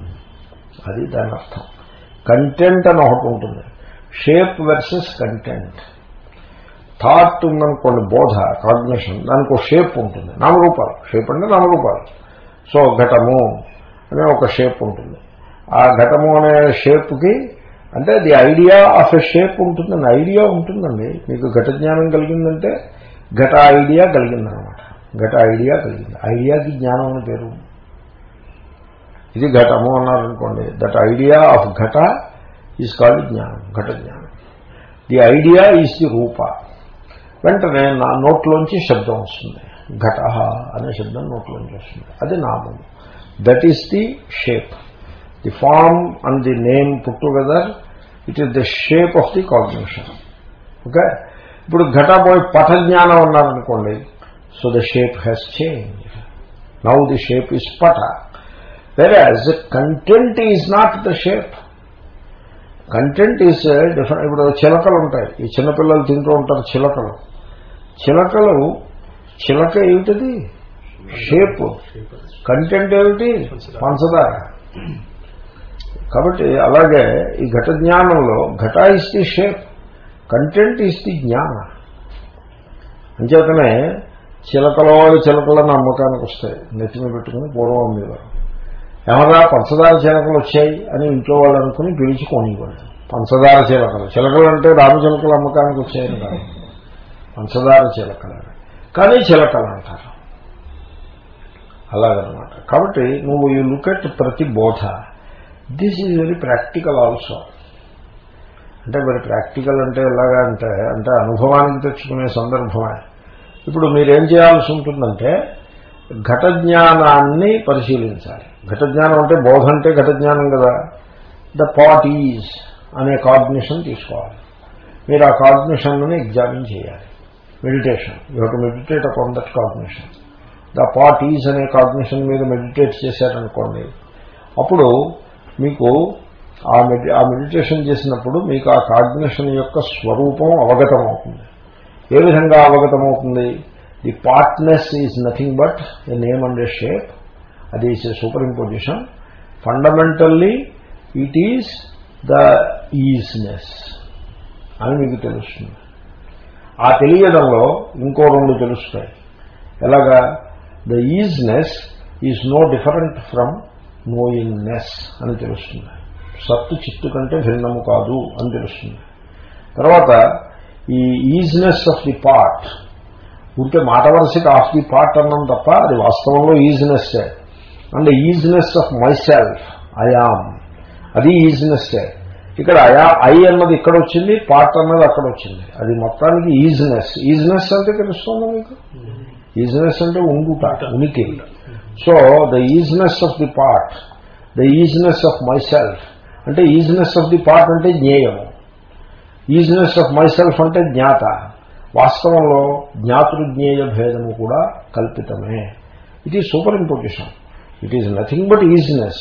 అది దాని అర్థం. కంటెంట్ అని ఒకటి ఉంటుంది. షేప్ వర్సెస్ కంటెంట్ థాట్ ఉందనుకోండి బోధ కాగ్నిషన్ దానికి ఒక షేప్ ఉంటుంది. నామరూపాలు. షేప్ అంటే నామరూపాలు. సో ఘటము అనే ఒక షేప్ ఉంటుంది. ఆ ఘటము అనే షేప్కి అంటే the idea of a shape ఉంటుందండి. ఐడియా ఉంటుందండి. మీకు ఘట జ్ఞానం కలిగిందంటే ఘట ఐడియా కలిగిందనమాట. ఘట ఐడియా కలిగింది. ఐడియాకి జ్ఞానం అని పేరు ఇది ఘటము అన్నారనుకోండి. దట్ ఐడియా ఆఫ్ ఘట ఈజ్ కాల్డ్ జ్ఞానం ఘట జ్ఞానం ది ఐడియా ఈజ్ ది రూప వెంటనే నా నోట్లోంచి శబ్దం వస్తుంది. ఘట అనే శబ్దం నోట్లోంచి వస్తుంది. అది నామము that is the shape the form and the name put together it is the shape of the cognition okay ఇప్పుడు ఘట పోయి పట జ్ఞానం అన్నారనుకోండి so the shape has change now the shape is పట వేరే content is not the shape content is different ఇప్పుడు చిలకలు ఉంటాయి. ఈ చిన్నపిల్లలు తింటూ ఉంటారు చిలకలు. చిలకలు చిలక ఏమిటది? షేప్ కంటెంట్ ఏమిటి? పంచదార. కాబట్టి అలాగే ఈ ఘట జ్ఞానంలో ఘట is the shape content is the జ్ఞాన. అంచేతనే చిలకలో చిలకలను అమ్మకానికి వస్తాయి నెత్తిని పెట్టుకుని పూర్వం మీద. ఎవరా పంచదార చిలకలు వచ్చాయి అని ఇంట్లో వాళ్ళు అనుకుని పిలిచి కొనివ్వండి. పంచదార చిలకలు. చిలకలు అంటే రాము చిలకలు అమ్మకానికి వచ్చాయని కాదు. పంచదార చిలకలు కానీ చిలకలు అంటారు. అలాగనమాట. కాబట్టి నువ్వు ఈ లుక్ ఎట్ ప్రతి బోధ. This is very practical also. అంటే మరి ప్రాక్టికల్ అంటే ఎలాగా అంటే అంటే అనుభవానికి తెచ్చుకునే సందర్భమే. ఇప్పుడు మీరేం చేయాల్సి ఉంటుందంటే ఘట జ్ఞానాన్ని పరిశీలించాలి. ఘట జ్ఞానం అంటే బోధ అంటే ఘట జ్ఞానం కదా. ద పాట్ ఈజ్ అనే కాగ్నిషన్ తీసుకోవాలి. మీరు ఆ కాగ్నిషన్ని ఎగ్జామిన్ చేయాలి. Meditation you to meditate upon that cognition the pot is అనే కాగ్నిషన్ మీద మెడిటేట్ చేశారనుకోండి అప్పుడు మీకు ఆ మెడి ఆ మెడిటేషన్ చేసినప్పుడు మీకు ఆ కాగ్నిషన్ యొక్క స్వరూపం అవగతం అవుతుంది ఏ విధంగా అవగతం అవుతుంది the potness is nothing but the name and the shape అది is a super imposition fundamentally it is the isness అని మీకు తెలుస్తుంది. ఆ తెలియడంలో ఇంకో రెండు తెలుస్తాయి. ఎలాగా? The isness is no different from knowingness అని తెలుస్తుంది. సత్తు చిత్తు కంటే భిన్నము కాదు అని తెలుస్తుంది. తర్వాత ఈ ఈజ్నెస్ ఆఫ్ ది పార్ట్ ఉంటే మాట వరసకి ఆఫ్ ది పార్ట్ అన్నాం తప్ప అది వాస్తవంలో isness and isness of myself I am అది ఈజినెస్ ఇక్కడ అయా ఐ అన్నది ఇక్కడ వచ్చింది పార్ట్ అన్నది అక్కడ వచ్చింది. అది మొత్తానికి ఈజినెస్. ఈజినెస్ అంటే తెలుస్తుంది మీకు? ఈజినెస్ అంటే ఉండుట ఉనికి. So the isness of the part the isness of myself అంటే ఈజినెస్ ఆఫ్ ది పార్ట్ అంటే జ్ఞేయము. ఈజినెస్ ఆఫ్ మై సెల్ఫ్ అంటే జ్ఞాత. వాస్తవంలో జ్ఞాతృజ్ఞేయ భేదము కూడా కల్పితమే. It is super imposition it is nothing but isness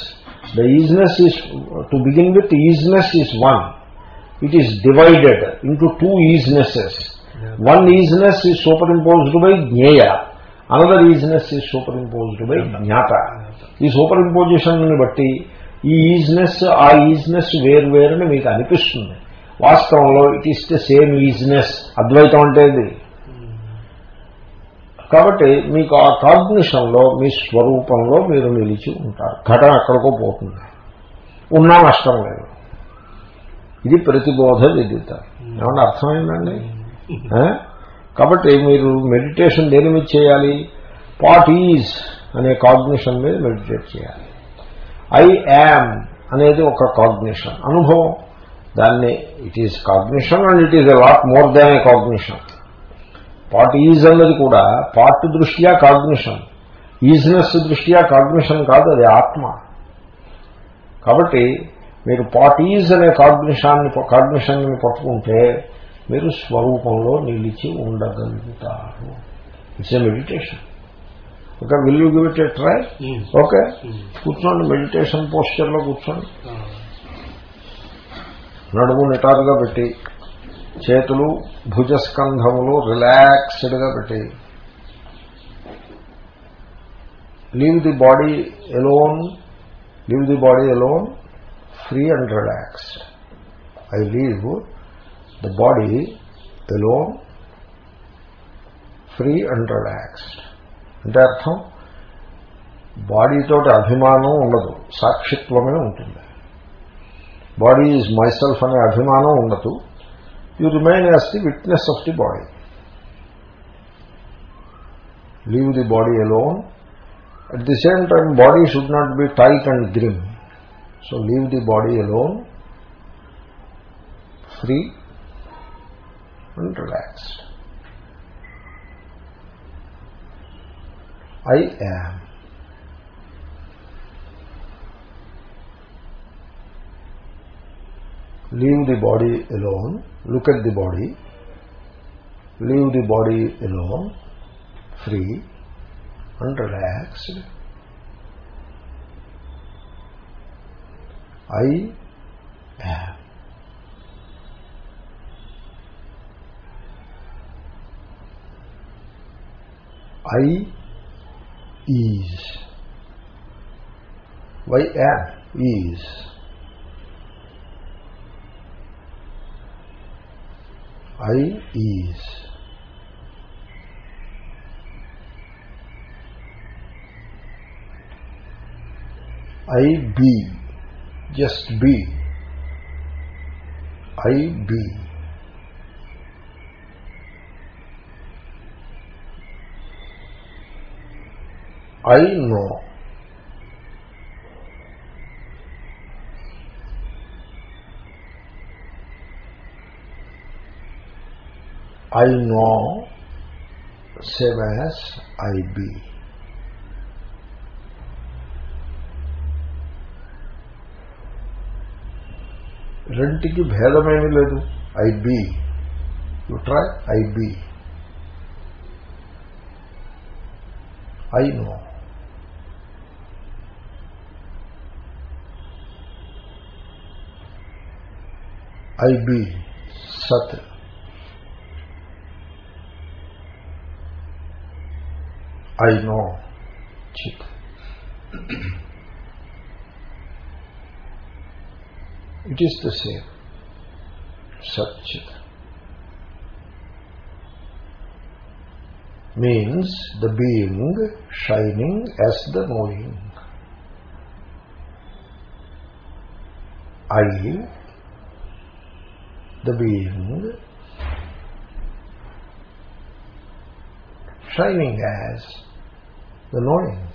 the isness is to begin with isness is one it is divided into two isnesses one isness is super imposed by జ్ఞేయ another isness is super imposed by జ్ఞాత ఈ super imposition బట్టి ఈ easiness ఆ easiness వేరు వేరని మీకు అనిపిస్తుంది. వాస్తవంలో it is the same isness అద్వైతం అంటే ఇది కాబట్టి మీకు ఆ కాగ్నిషన్లో మీ స్వరూపంలో మీరు నిలిచి ఉంటారు. ఘటన ఎక్కడికో పోతుంది. ఉన్నా నష్టం లేదు. ఇది ప్రతిబోధ విదిత. ఏమన్నా అర్థమైందండి? ఆ? కాబట్టి మీరు మెడిటేషన్ దేని మీద చేయాలి? పాట్ ఈజ్ అనే కాగ్నిషన్ మీద మెడిటేట్ చేయాలి. ఐ యామ్ అనేది ఒక కాగ్నిషన్. అనుభవం. దాన్ని it is cognition and it is a lot more than a cognition pot is అన్నది కూడా పార్ట్ దృష్ట్యా కాగ్నిషన్ ఈజ్నెస్ దృష్ట్యా కాగ్నిషన్ కాదు అది ఆత్మ. కాబట్టి మీరు పాట్ ఈజ్ అనే కాగ్నిషాన్ని కాగ్నిషన్ని పట్టుకుంటే మీరు స్వరూపంలో నిలిచి ఉండగలుగుతారు. It's a meditation okay will you give it a try okay కూర్చోండి మెడిటేషన్ పోస్చర్లో కూర్చోండి. నడుము నిటారుగా పెట్టి చేతులు భుజస్కంధములు రిలాక్స్డ్గా పెట్టి. Leave the body alone leave the body alone free and relaxed I leave the body alone free and relaxed అంటే అర్థం బాడీతోటి అభిమానం ఉండదు సాక్షిత్వమే ఉంటుంది. బాడీ ఈజ్ మైసెల్ఫ్ అనే అభిమానం ఉండదు you remain as the witness of the body leave the body alone at the same time body should not be tight and grim so leave the body alone free and relaxed I am leave the body alone. Look at the body. Leave the body alone. Free. And relaxed i am. I is. Why am is I is. I be. Just be. I be. I know. I know same as I be. రెంటికి భేదమేమీ లేదు I be you try I be I know I be సత్ I know Chit. it is the same. Sat Chit. Means the being shining as the knowing. I, the being, shining as the knowing.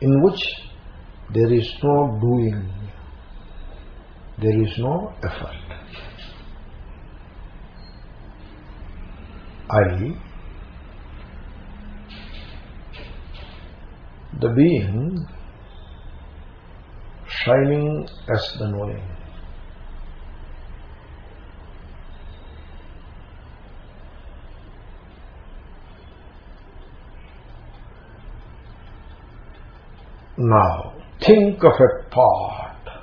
In which there is no doing, there is no effort. I, the being, shining as the knowing. Now, think of a pot,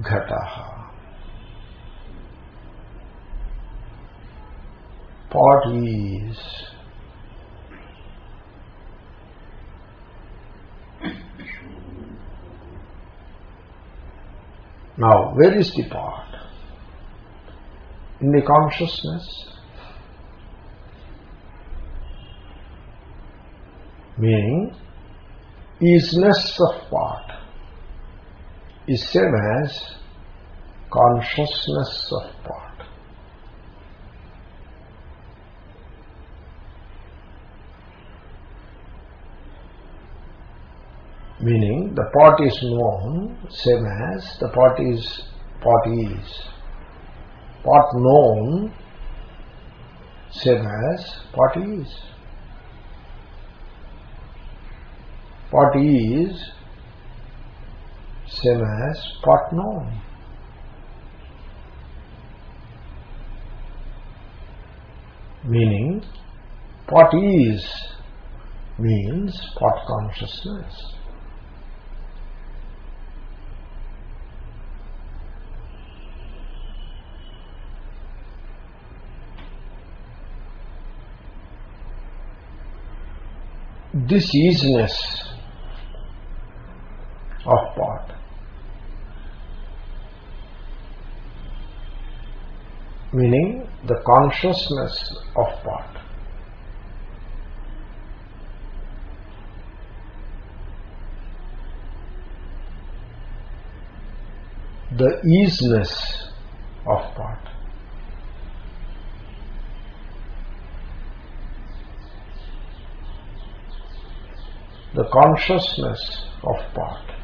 ghataha. Pot is Now, where is the pot? in the consciousness meaning isness of part. Is same as consciousness of part. Meaning the part is known same as the part is part is. Part known same as part is part is same as part known meaning what is means part consciousness. This easiness of part meaning the consciousness of part. The easiness of part. The consciousness of part.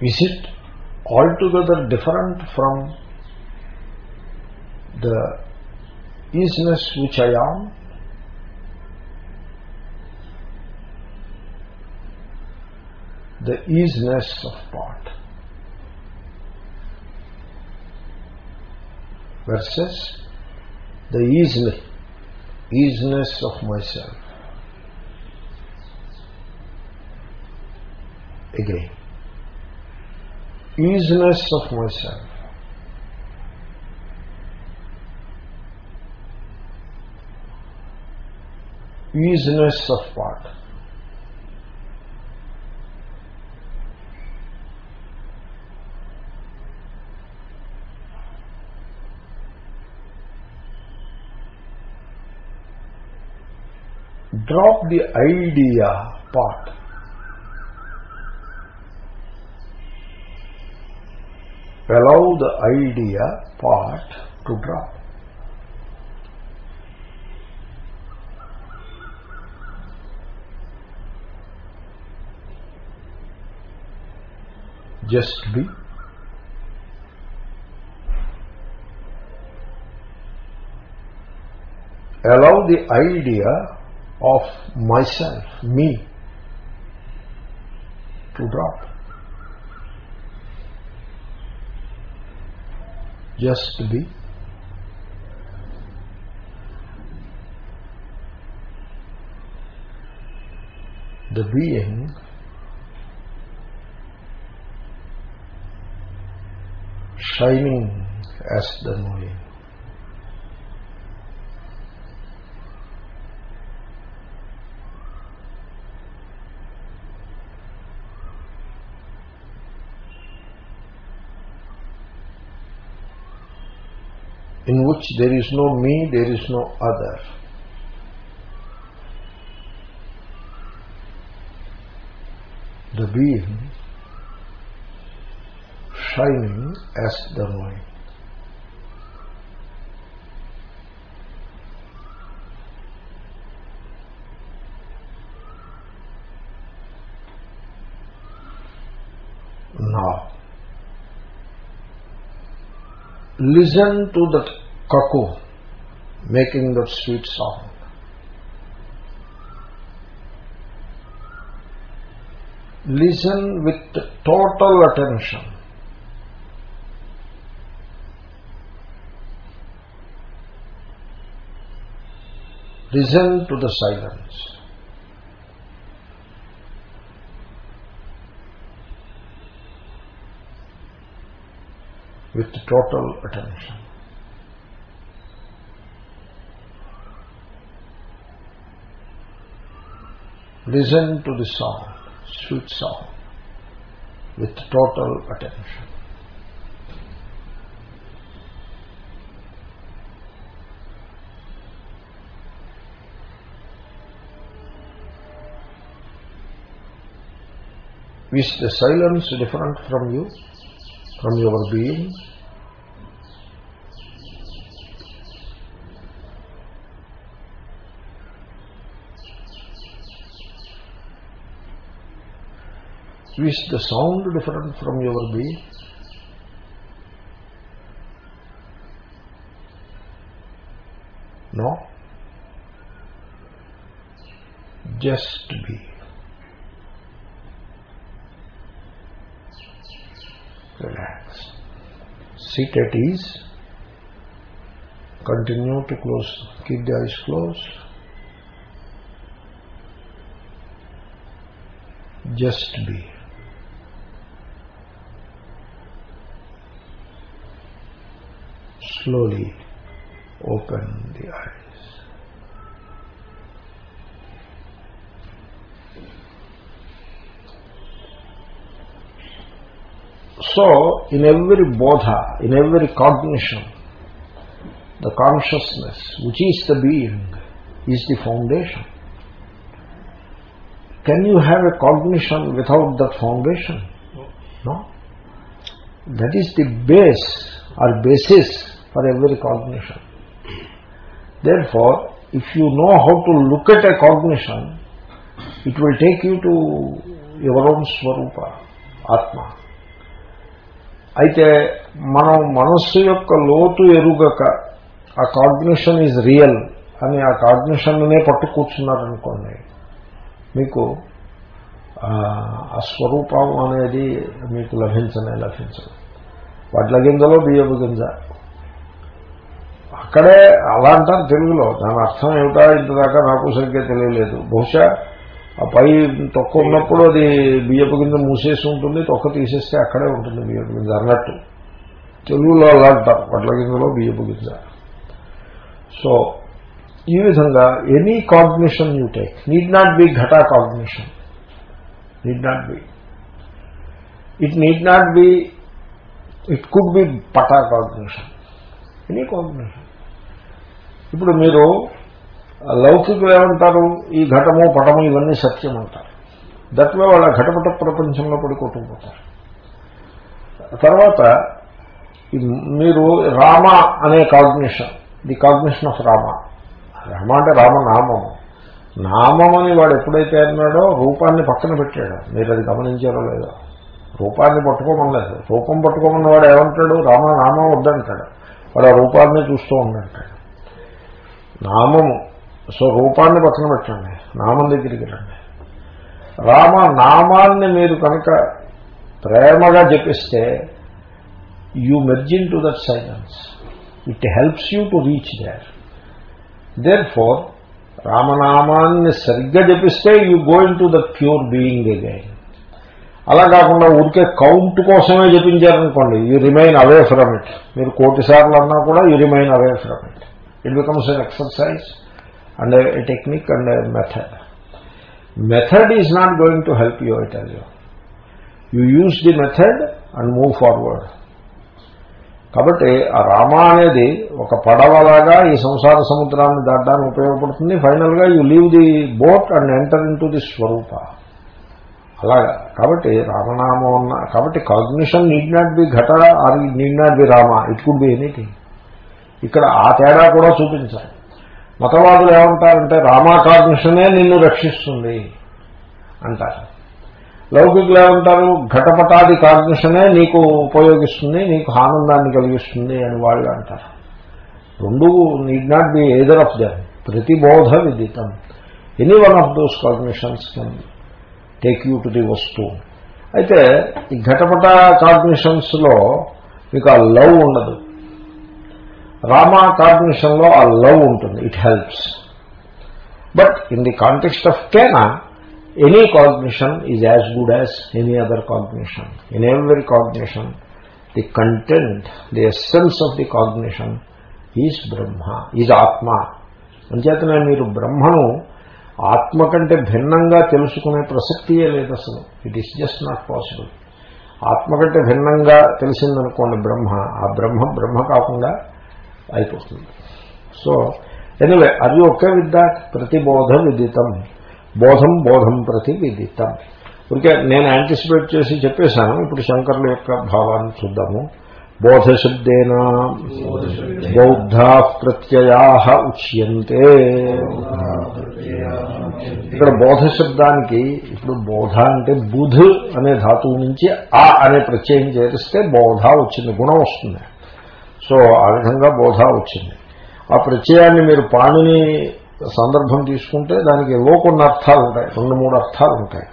Is it altogether different from the isness which I am? The isness of part. versus the easiness, easiness of myself. Again, easiness of myself. Easiness of part. drop the idea part. Allow the idea part to drop. Just be. Allow the idea of myself, me, to drop. Just to be. The being shining as the knowing. There is no me, there is no other. The being shining as the knowing. Now, listen to that cuckoo making that sweet song. Listen with total attention. Listen to the silence. with total attention. Listen to the song, sweet song, with total attention. Is the silence different from you, from your being? Is the sound different from your being? No? Just be. Relax. Sit at ease. Continue to close, keep the eyes closed. Just be. Slowly open the eyes. So, in every bodha, in every cognition, the consciousness, which is the being, is the foundation. Can you have a cognition without that foundation? No. That is the base or basis for every cognition therefore if you know how to look at a cognition it will take you to your own స్వరూప ఆత్మ అయితే మనం మనస్సు యొక్క లోతు ఎరుగక ఆ cognition is real అని ఆ కాగ్నిషన్నే పట్టు కూర్చున్నారనుకోండి మీకు ఆ స్వరూపం అనేది మీకు లభించనే లభించదు. వడ్లగింజలో బియ్యపు గింజ. అక్కడే అలా అంటారు తెలుగులో. దాని అర్థం ఏమిటా? ఇంతదాకా నాకు సరిగ్గా తెలియలేదు. బహుశా ఆ పై తొక్క ఉన్నప్పుడు అది బియ్యపు కింద మూసేసి ఉంటుంది తొక్క తీసేస్తే అక్కడే ఉంటుంది బియ్యపు గింజ అన్నట్టు. తెలుగులో అలా అంటారు వడ్ల గింజలో బియ్యపు గింజ. సో ఈ విధంగా any cognition you take need not be Ghata cognition need not be it need not be it could be Phata cognition any cognition ఇప్పుడు మీరు లౌకికులు ఏమంటారు ఈ ఘటము పటము ఇవన్నీ సత్యం అంటారు దట్లో వాళ్ళ ఘటపట ప్రపంచంలో పడి కొట్టుకుపోతారు. తర్వాత మీరు రామ అనే cognition the cognition of Rama. Rama అంటే రామనామం. నామం అని వాడు ఎప్పుడైతే అన్నాడో రూపాన్ని పక్కన పెట్టాడు. మీరు అది గమనించారో లేదో. రూపాన్ని పట్టుకోమనలేదు. రూపం పట్టుకోమన్న వాడు ఏమంటాడు? రామనామం వద్దంటాడు. వాడు ఆ రూపాన్ని చూస్తూ ఉండంటాడు. నామము. సో రూపాన్ని పక్కన పెట్టండి. నామం దగ్గరికి రండి. రామ నామాన్ని మీరు కనుక ప్రేమగా జపిస్తే you merge in to that silence it helps you to reach there therefore రామనామాన్ని సరిగ్గా జపిస్తే you going to the pure being again అలా కాకుండా ఊరికే కౌంట్ కోసమే జపించారనుకోండి you remain away from it మీరు కోటి సార్లు అన్నా కూడా you remain away from it it becomes an exercise and a, a technique and a method. Method is not going to help you, I tell you. You use the method and move forward. కాబట్టి ఆ రామ అనేది ఒక పడవలాగా ఈ సంసార సముద్రాన్ని దాటడానికి ఉపయోగపడుతుంది ఫైనల్గా you leave the boat and enter in the స్వరూప అలాగా కాబట్టి రామనామం ఉన్న కాబట్టి కాగ్నిషన్ నీడ్ నాట్ బి ఘట or need not be Rama it could be anything ఇక్కడ ఆ తేడా కూడా చూపించాలి. మతవాదులు ఏమంటారంటే రామాకాగ్నిషనే నిన్ను రక్షిస్తుంది అంటారు. లౌకికులు ఏమంటారు ఘటపటాది కాగ్నిషనే నీకు ఉపయోగిస్తుంది నీకు ఆనందాన్ని కలిగిస్తుంది అని వాళ్ళు అంటారు. రెండు need not be either of them ప్రతిబోధ విదితం. Any one of those cognitions can take you to the వస్తువు. అయితే ఈ ఘటపట కాగ్నిషన్స్లో మీకు ఆ లవ్ ఉండదు. రామా కాగ్నిషన్లో ఆ లవ్ ఉంటుంది. It helps but in the context of Kena any cognition is as good as any other cognition in every cognition the content the essence of the cognition is Brahma is ఆత్మ అంచేతనే మీరు బ్రహ్మను ఆత్మ కంటే భిన్నంగా తెలుసుకునే ప్రసక్తియే లేదు అసలు. It is just not possible ఆత్మ కంటే భిన్నంగా తెలిసిందనుకోండి బ్రహ్మ ఆ బ్రహ్మ బ్రహ్మ కాకుండా అయిపోతుంది. సో ఎనివే అది ఒకే విత్ దాట్ ప్రతిబోధ విదితం. బోధం బోధం ప్రతి విదితం. ఇంకే నేను యాంటిసిపేట్ చేసి చెప్పేశాను ఇప్పుడు శంకరుల యొక్క భావాన్ని చూద్దాము. బోధశబ్దేన బౌద్ధా ప్రత్యయా ఉచ్యంతే ఇక్కడ బోధశబ్దానికి ఇప్పుడు బోధ అంటే బుధ్ అనే ధాతువు నుంచి ఆ అనే ప్రత్యయం చేరిస్తే బోధ వచ్చింది గుణం వస్తుంది. సో ఆ విధంగా బోధ వచ్చింది. ఆ ప్రత్యయాన్ని మీరు పాణిని సందర్భం తీసుకుంటే దానికి ఏవో కొన్ని అర్థాలు ఉంటాయి. రెండు మూడు అర్థాలు ఉంటాయి.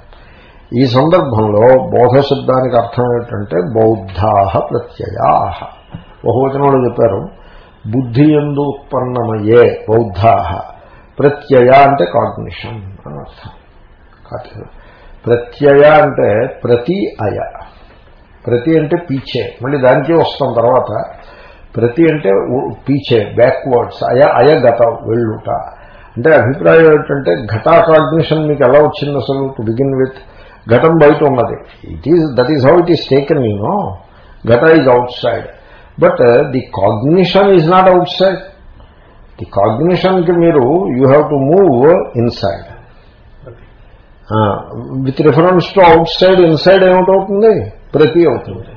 ఈ సందర్భంలో బోధ శబ్దానికి అర్థం ఏంటంటే బౌద్ధాహ ప్రత్యయా బహువచనంలో చెప్పారు బుద్ధి ఎందు ఉత్పన్నమయ్యే బౌద్ధాహ. ప్రత్యయ అంటే కాగ్నిషన్ అని అర్థం. ప్రత్యయ అంటే ప్రతి అయ. ప్రతి అంటే పీచే. మళ్ళీ దానికే వస్తాం తర్వాత. ప్రతి అంటే పీచే బ్యాక్వర్డ్స్ అయ అయ గత వెళ్ళుట. అంటే అభిప్రాయం ఏంటంటే ఘటా కాగ్నిషన్ మీకు ఎలా వచ్చింది అసలు టు బిగిన్ విత్ ఘటం బయట ఉన్నది. It is that is how it is taken no ఘట is outside but the cognition is not outside the కాగ్నిషన్కి మీరు you have to move inside with reference to outside inside ఏమిటవుతుంది? ప్రతి అవుతుంది.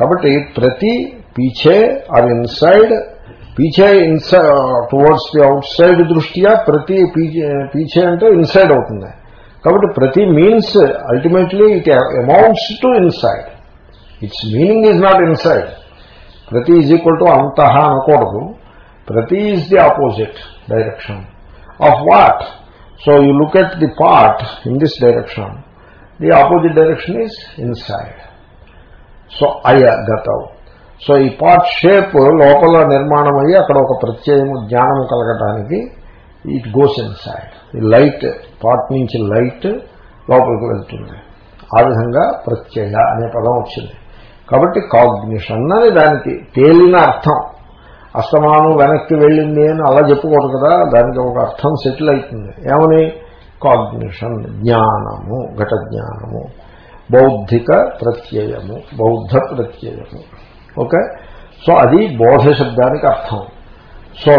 కాబట్టి ప్రతి పీచే ఆర్ ఇన్సైడ్ పీచే inside towards the outside దృష్ట్యా ప్రతి పీచే అంటే ఇన్సైడ్ అవుతుంది కాబట్టి ప్రతి means ultimately it amounts to inside its meaning is not inside ప్రతి ఈజ్ ఈక్వల్ టు అంతహ అనకూడదు ప్రతి is the opposite direction of what so you look at the pot in this direction the opposite direction is inside so అయ గతవు so ఈ part shape లోపల నిర్మాణం అయ్యి అక్కడ ఒక ప్రత్యయము జ్ఞానం కలగటానికి it goes inside light pot నుంచి లైట్ లోపలికి వెళ్తుంది. ఆ విధంగా ప్రత్యయ అనే పదం వచ్చింది. కాబట్టి కాగ్నిషన్ అని దానికి తేలిన అర్థం. అస్తమానం వెనక్కి వెళ్ళింది అని అలా చెప్పుకోరు కదా దానికి ఒక అర్థం సెటిల్ అవుతుంది. ఏమని? కాగ్నిషన్ జ్ఞానము ఘట జ్ఞానము బౌద్ధిక ప్రత్యయము బౌద్ధ ప్రత్యయము. ఓకే? సో అది బోధ శబ్దానికి అర్థం. సో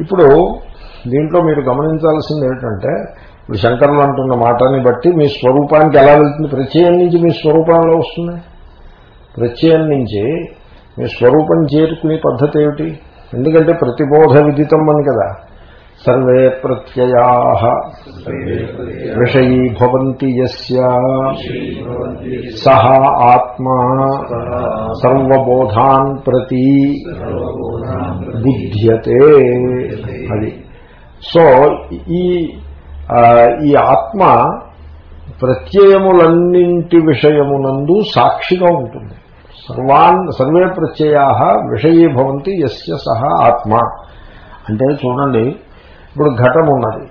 ఇప్పుడు దీంట్లో మీరు గమనించాల్సింది ఏమిటంటే ఇప్పుడు శంకరులు అంటున్న మాటని బట్టి మీ స్వరూపానికి ఎలా వెళ్తుంది? ప్రత్యయం నుంచి మీ స్వరూపంలో వస్తుంది? ప్రత్యయం నుంచి మీ స్వరూపం చేరుకునే పద్ధతి ఏమిటి? ఎందుకంటే ప్రతిబోధ విదితం అని కదా. సర్వే ప్రత్యయా విషయీభవంతి సహ ఆత్మా సర్వబోధాన్ ప్రతి బుద్ధ్యతే అది సో ఈ ఈ ఆత్మ ప్రత్యయములన్నింటి విషయమునందు సాక్షిగా ఉంటుంది। సర్వాన్ సర్వే ప్రత్యయా విషయీభవంతి ఎస్య సహ ఆత్మ అంటే చూడండి ఇప్పుడు ఘటము ఉన్నది.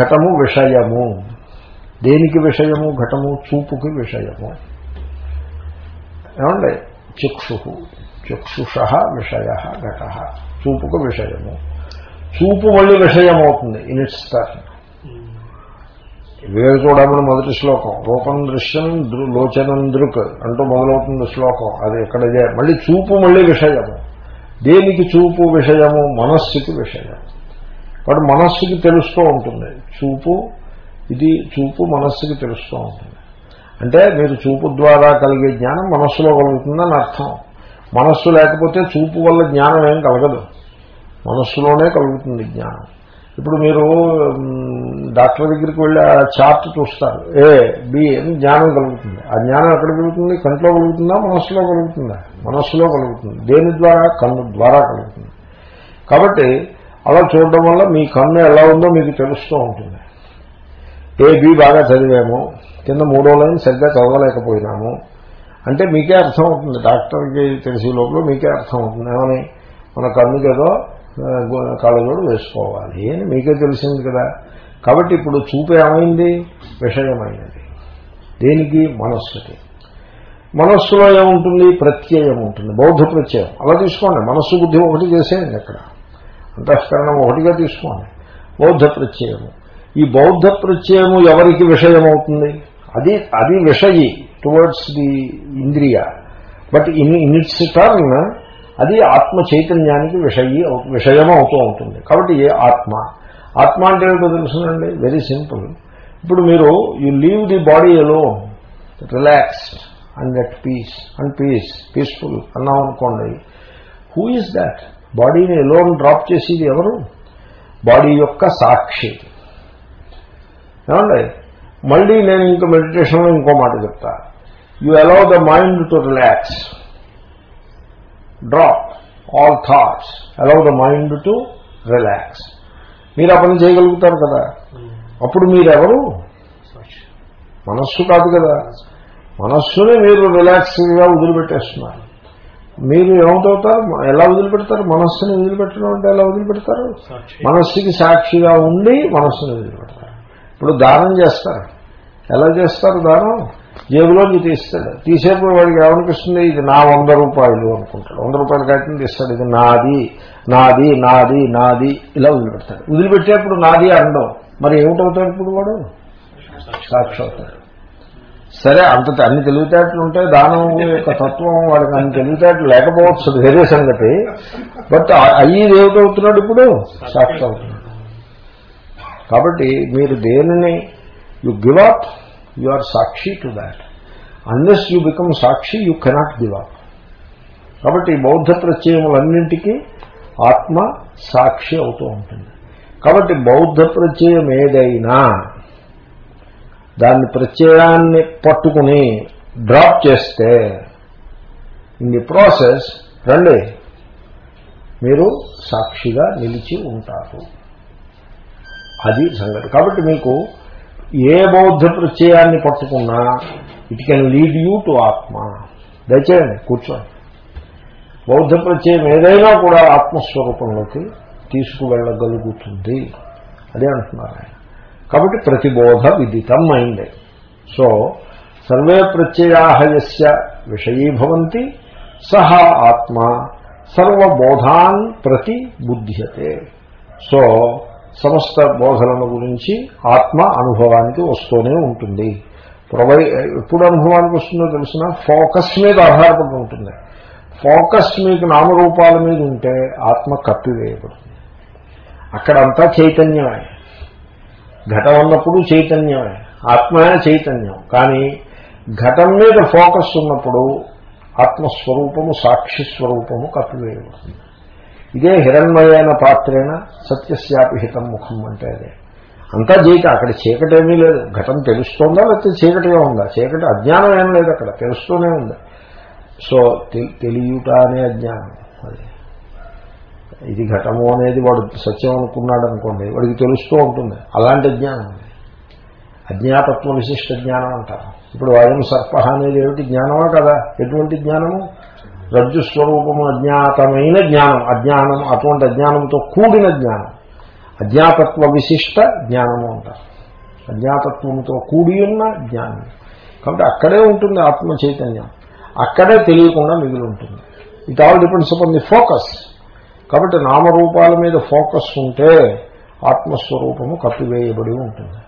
ఘటము విషయము. దేనికి విషయము? ఘటము చూపుకి విషయము. ఏమండి? చక్షు చక్షుష విషయ ఘట. చూపుకు విషయము. చూపు మళ్ళీ విషయం అవుతుంది ఇన్ ఇట్స్ టర్న్. వివేక చూడమని మొదటి శ్లోకం. రూపం దృశ్యం లోచనం దృక్ అంటూ మొదలవుతుంది శ్లోకం. అది ఎక్కడదే మళ్ళీ చూపు మళ్ళీ విషయము. దేనికి చూపు విషయము? మనస్సుకి విషయం వాడు మనస్సుకి తెలుస్తూ ఉంటుంది. చూపు ఇది చూపు మనస్సుకి తెలుస్తూ ఉంటుంది. అంటే మీరు చూపు ద్వారా కలిగే జ్ఞానం మనస్సులో కలుగుతుందని అర్థం. మనస్సు లేకపోతే చూపు వల్ల జ్ఞానం ఏం కలగదు. మనస్సులోనే కలుగుతుంది జ్ఞానం. ఇప్పుడు మీరు డాక్టర్ దగ్గరికి వెళ్ళి ఆ చార్ట్ చూస్తారు. ఏ బి అని జ్ఞానం కలుగుతుంది. ఆ జ్ఞానం ఎక్కడ కలుగుతుంది? కంట్లో కలుగుతుందా? మనస్సులో కలుగుతుందా? మనస్సులో కలుగుతుంది. దేని ద్వారా? కన్ను ద్వారా కలుగుతుంది. కాబట్టి అలా చూడడం వల్ల మీ కన్ను ఎలా ఉందో మీకు తెలుస్తూ ఉంటుంది. ఏ బి బాగా చదివాము. కింద మూడో లైన్ సరిగ్గా చదవలేకపోయినాము. అంటే మీకే అర్థం అవుతుంది డాక్టర్కి తెలిసే లోపల మీకే అర్థం అవుతుంది ఏమని? మన కన్నుకి ఏదో కళ్ళజోడు వేసుకోవాలి అని మీకే తెలిసింది కదా. కాబట్టి ఇప్పుడు చూపు ఏమైంది? విషయమైనది. దేనికి? మనస్సుకి. మనస్సులో ఏముంటుంది? ప్రత్యయం ఉంటుంది. బౌద్ధ ప్రత్యయం. అలా తీసుకోండి. మనస్సు బుద్ధి ఒకటి చేసేయండి అక్కడ. అంతఃకరణం ఒకటిగా తీసుకోండి. బౌద్ధ ప్రత్యయము. ఈ బౌద్ధ ప్రత్యయము ఎవరికి విషయమవుతుంది? అది అది విషయి టువర్డ్స్ ది ఇంద్రియ. But in in its turn అది ఆత్మ చైతన్యానికి విషయీ విషయం అవుతూ ఉంటుంది. కాబట్టి ఏ ఆత్మ? ఆత్మ అంటే ఏమిటో తెలుసునండి? వెరీ సింపుల్ ఇప్పుడు మీరు you leave the body alone relaxed and that peace and peace peaceful అన్నాం అనుకోండి హూ ఈజ్ దాట్ బాడీని ఎలోన్ డ్రాప్ చేసేది ఎవరు? బాడీ యొక్క సాక్షి. ఏమండి? మళ్ళీ నేను ఇంకా మెడిటేషన్లో ఇంకో మాట చెప్తా. You allow the mind to relax drop all thoughts allow the mind to relax మీరు ఆ పని చేయగలుగుతారు కదా? అప్పుడు మీరెవరు? మనస్సు కాదు కదా? మనస్సుని మీరు రిలాక్స్గా వదిలిపెట్టేస్తున్నారు. మీరు ఏమవుతారు? ఎలా వదిలిపెడతారు? మనస్సుని వదిలిపెట్టడం అంటే ఎలా వదిలిపెడతారు? మనస్సుకి సాక్షిగా ఉండి మనస్సుని వదిలిపెడతారు. ఇప్పుడు దానం చేస్తారు. ఎలా చేస్తారు దానం? జేబులోంచి తీస్తాడు. తీసేప్పుడు వాడికి ఏమనిపిస్తుంది? ఇది నా వంద రూపాయలు అనుకుంటాడు. వంద రూపాయల కాగితం తీస్తాడు. ఇది నాది నాది నాది నాది. ఇలా వదిలిపెడతాడు. వదిలిపెట్టేప్పుడు నాది అండం మరి ఏమిటవుతాడు ఇప్పుడు వాడు? సాక్షి అవుతాడు. సరే అంత అన్ని తెలివితేటలు ఉంటే దానం యొక్క తత్వం వాడికి అన్ని తెలివితేటలు లేకపోవచ్చు వేరే సంగతి. బట్ అయ్యి ఏమిటవుతున్నాడు ఇప్పుడు సాక్షి అవుతున్నాడు. కాబట్టి మీరు దేనిని you give up you are Sakshi to that unless you become Sakshi you cannot give up కాబట్టి బౌద్ధ ప్రత్యయములన్నింటికీ ఆత్మ సాక్షి అవుతూ ఉంటుంది. కాబట్టి బౌద్ధ ప్రత్యయం ఏదైనా దాన్ని ప్రత్యయాన్ని పట్టుకుని డ్రాప్ చేస్తే ఇన్ ది ప్రాసెస్ రండి. మీరు సాక్షిగా నిలిచి ఉంటారు. అది సంగతి. కాబట్టి మీకు ఏ బౌద్ధ ప్రత్యయాన్ని పట్టుకున్నా it can lead you to ఆత్మ. దయచేయండి కూర్చోండి. బౌద్ధ ప్రత్యయం ఏదైనా కూడా ఆత్మస్వరూపంలోకి తీసుకువెళ్ళగలుగుతుంది. అదే అంటున్నారు ఆయన కాబట్టి ప్రతిబోధ విదితం అయింది సో సర్వే ప్రత్యయాహయస్య విషయీభవంతి సహ ఆత్మ సర్వబోధాన్ ప్రతి బుద్ధ్యతే సో సమస్త బోధనల గురించి ఆత్మ అనుభవానికి వస్తూనే ఉంటుంది. ప్రొవై ఎప్పుడు అనుభవానికి వస్తుందో తెలిసిన? ఫోకస్ మీద ఆధారపడి ఉంటుంది. ఫోకస్ మీకు నామరూపాల మీద ఉంటే ఆత్మ కప్పివేయబడుతుంది అక్కడంతా చైతన్యమే. ఘటం ఉన్నప్పుడు చైతన్యమే. ఆత్మయే చైతన్యం. కానీ ఘటం మీద ఫోకస్ ఉన్నప్పుడు ఆత్మస్వరూపము సాక్షి స్వరూపము కప్పివేయబడుతుంది. ఇదే హిరణ్మయైన పాత్రేణ సత్యశాపిహితం ముఖం అంటే అదే. అంతా చీకటి అక్కడ చీకటి ఏమీ లేదు. ఘటం తెలుస్తోందా లేకపోతే చీకటిగా ఉందా? చీకటి అజ్ఞానం ఏం లేదు అక్కడ తెలుస్తూనే ఉంది. సో తెలియట అనే అజ్ఞానం. ఇది ఘటము అనేది వాడు సత్యం అనుకున్నాడు అనుకోండి వాడికి తెలుస్తూ ఉంటుంది. అలాంటి జ్ఞానం. అజ్ఞాతత్వ విశిష్ట జ్ఞానం అంటారు. ఇప్పుడు అయం సర్ప అనేది ఏమిటి? జ్ఞానమా కదా? ఎటువంటి జ్ఞానము? రజ్జు స్వరూపము అజ్ఞాతమైన జ్ఞానం. అజ్ఞానం అటువంటి అజ్ఞానంతో కూడిన జ్ఞానం. అజ్ఞాతత్వ విశిష్ట జ్ఞానము అంటారు. అజ్ఞాతత్వంతో కూడి ఉన్న జ్ఞానం. కాబట్టి అక్కడే ఉంటుంది ఆత్మ చైతన్యం. అక్కడే తెలియకుండా మిగిలి ఉంటుంది. It all depends upon the focus కాబట్టి నామరూపాల మీద ఫోకస్ ఉంటే ఆత్మస్వరూపము కప్పివేయబడి ఉంటుంది.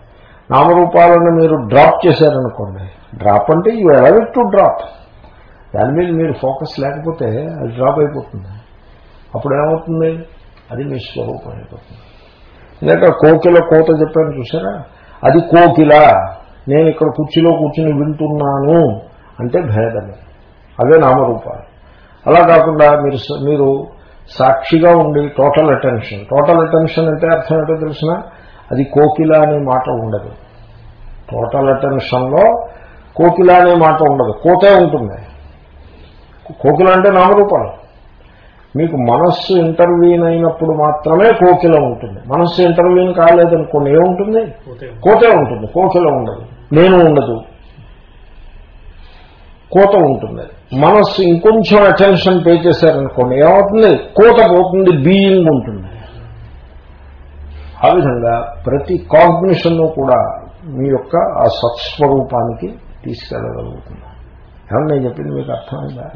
నామరూపాలను మీరు డ్రాప్ చేశారనుకోండి డ్రాప్ అంటే యూ అలవ్ టు డ్రాప్. దాని మీద మీరు ఫోకస్ లేకపోతే అది డ్రాప్ అయిపోతుంది. అప్పుడు ఏమవుతుంది? అది మీ స్వరూపం అయిపోతుంది. లేక కోకిల కోత చెప్పాను చూసారా? అది కోకిల నేను ఇక్కడ కుర్చీలో కూర్చుని వింటున్నాను అంటే భేదమే. అవే నామరూపాలు. అలా కాకుండా మీరు మీరు సాక్షిగా ఉండి టోటల్ అటెన్షన్. టోటల్ అటెన్షన్ అంటే అర్థం ఏంటో తెలిసిన? అది కోకిల అనే మాట ఉండదు. టోటల్ అటెన్షన్లో కోకిల అనే మాట ఉండదు. కోతే ఉంటుంది. కోకిల అంటే నామరూపాలు. మీకు మనస్సు ఇంటర్వ్యూన్ అయినప్పుడు మాత్రమే కోకిల ఉంటుంది. మనస్సు ఇంటర్వ్యూన్ కాలేదనుకోండి ఏముంటుంది? కోతే ఉంటుంది. కోకిల ఉండదు. నేను ఉండదు. కోత ఉంటుంది. మనస్సు ఇంకొంచెం అటెన్షన్ పే చేశారనుకోండి ఏమవుతుంది? కోత పోతుంది బీయింగ్ ఉంటుంది. ఆ విధంగా ప్రతి కాగ్నిషన్ కూడా మీ యొక్క ఆ సత్స్వరూపానికి తీసుకెళ్ళగలుగుతుంది. ఏమన్నా నేను చెప్పింది మీకు అర్థమైందా?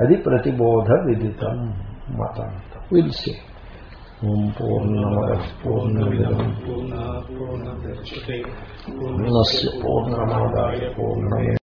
అది ప్రతిబోధ విదితం మతం. విల్సే ఓం పూర్ణమద పూర్ణమిదం. పూర్ణస్య పూర్ణమాదాయ పూర్ణమే.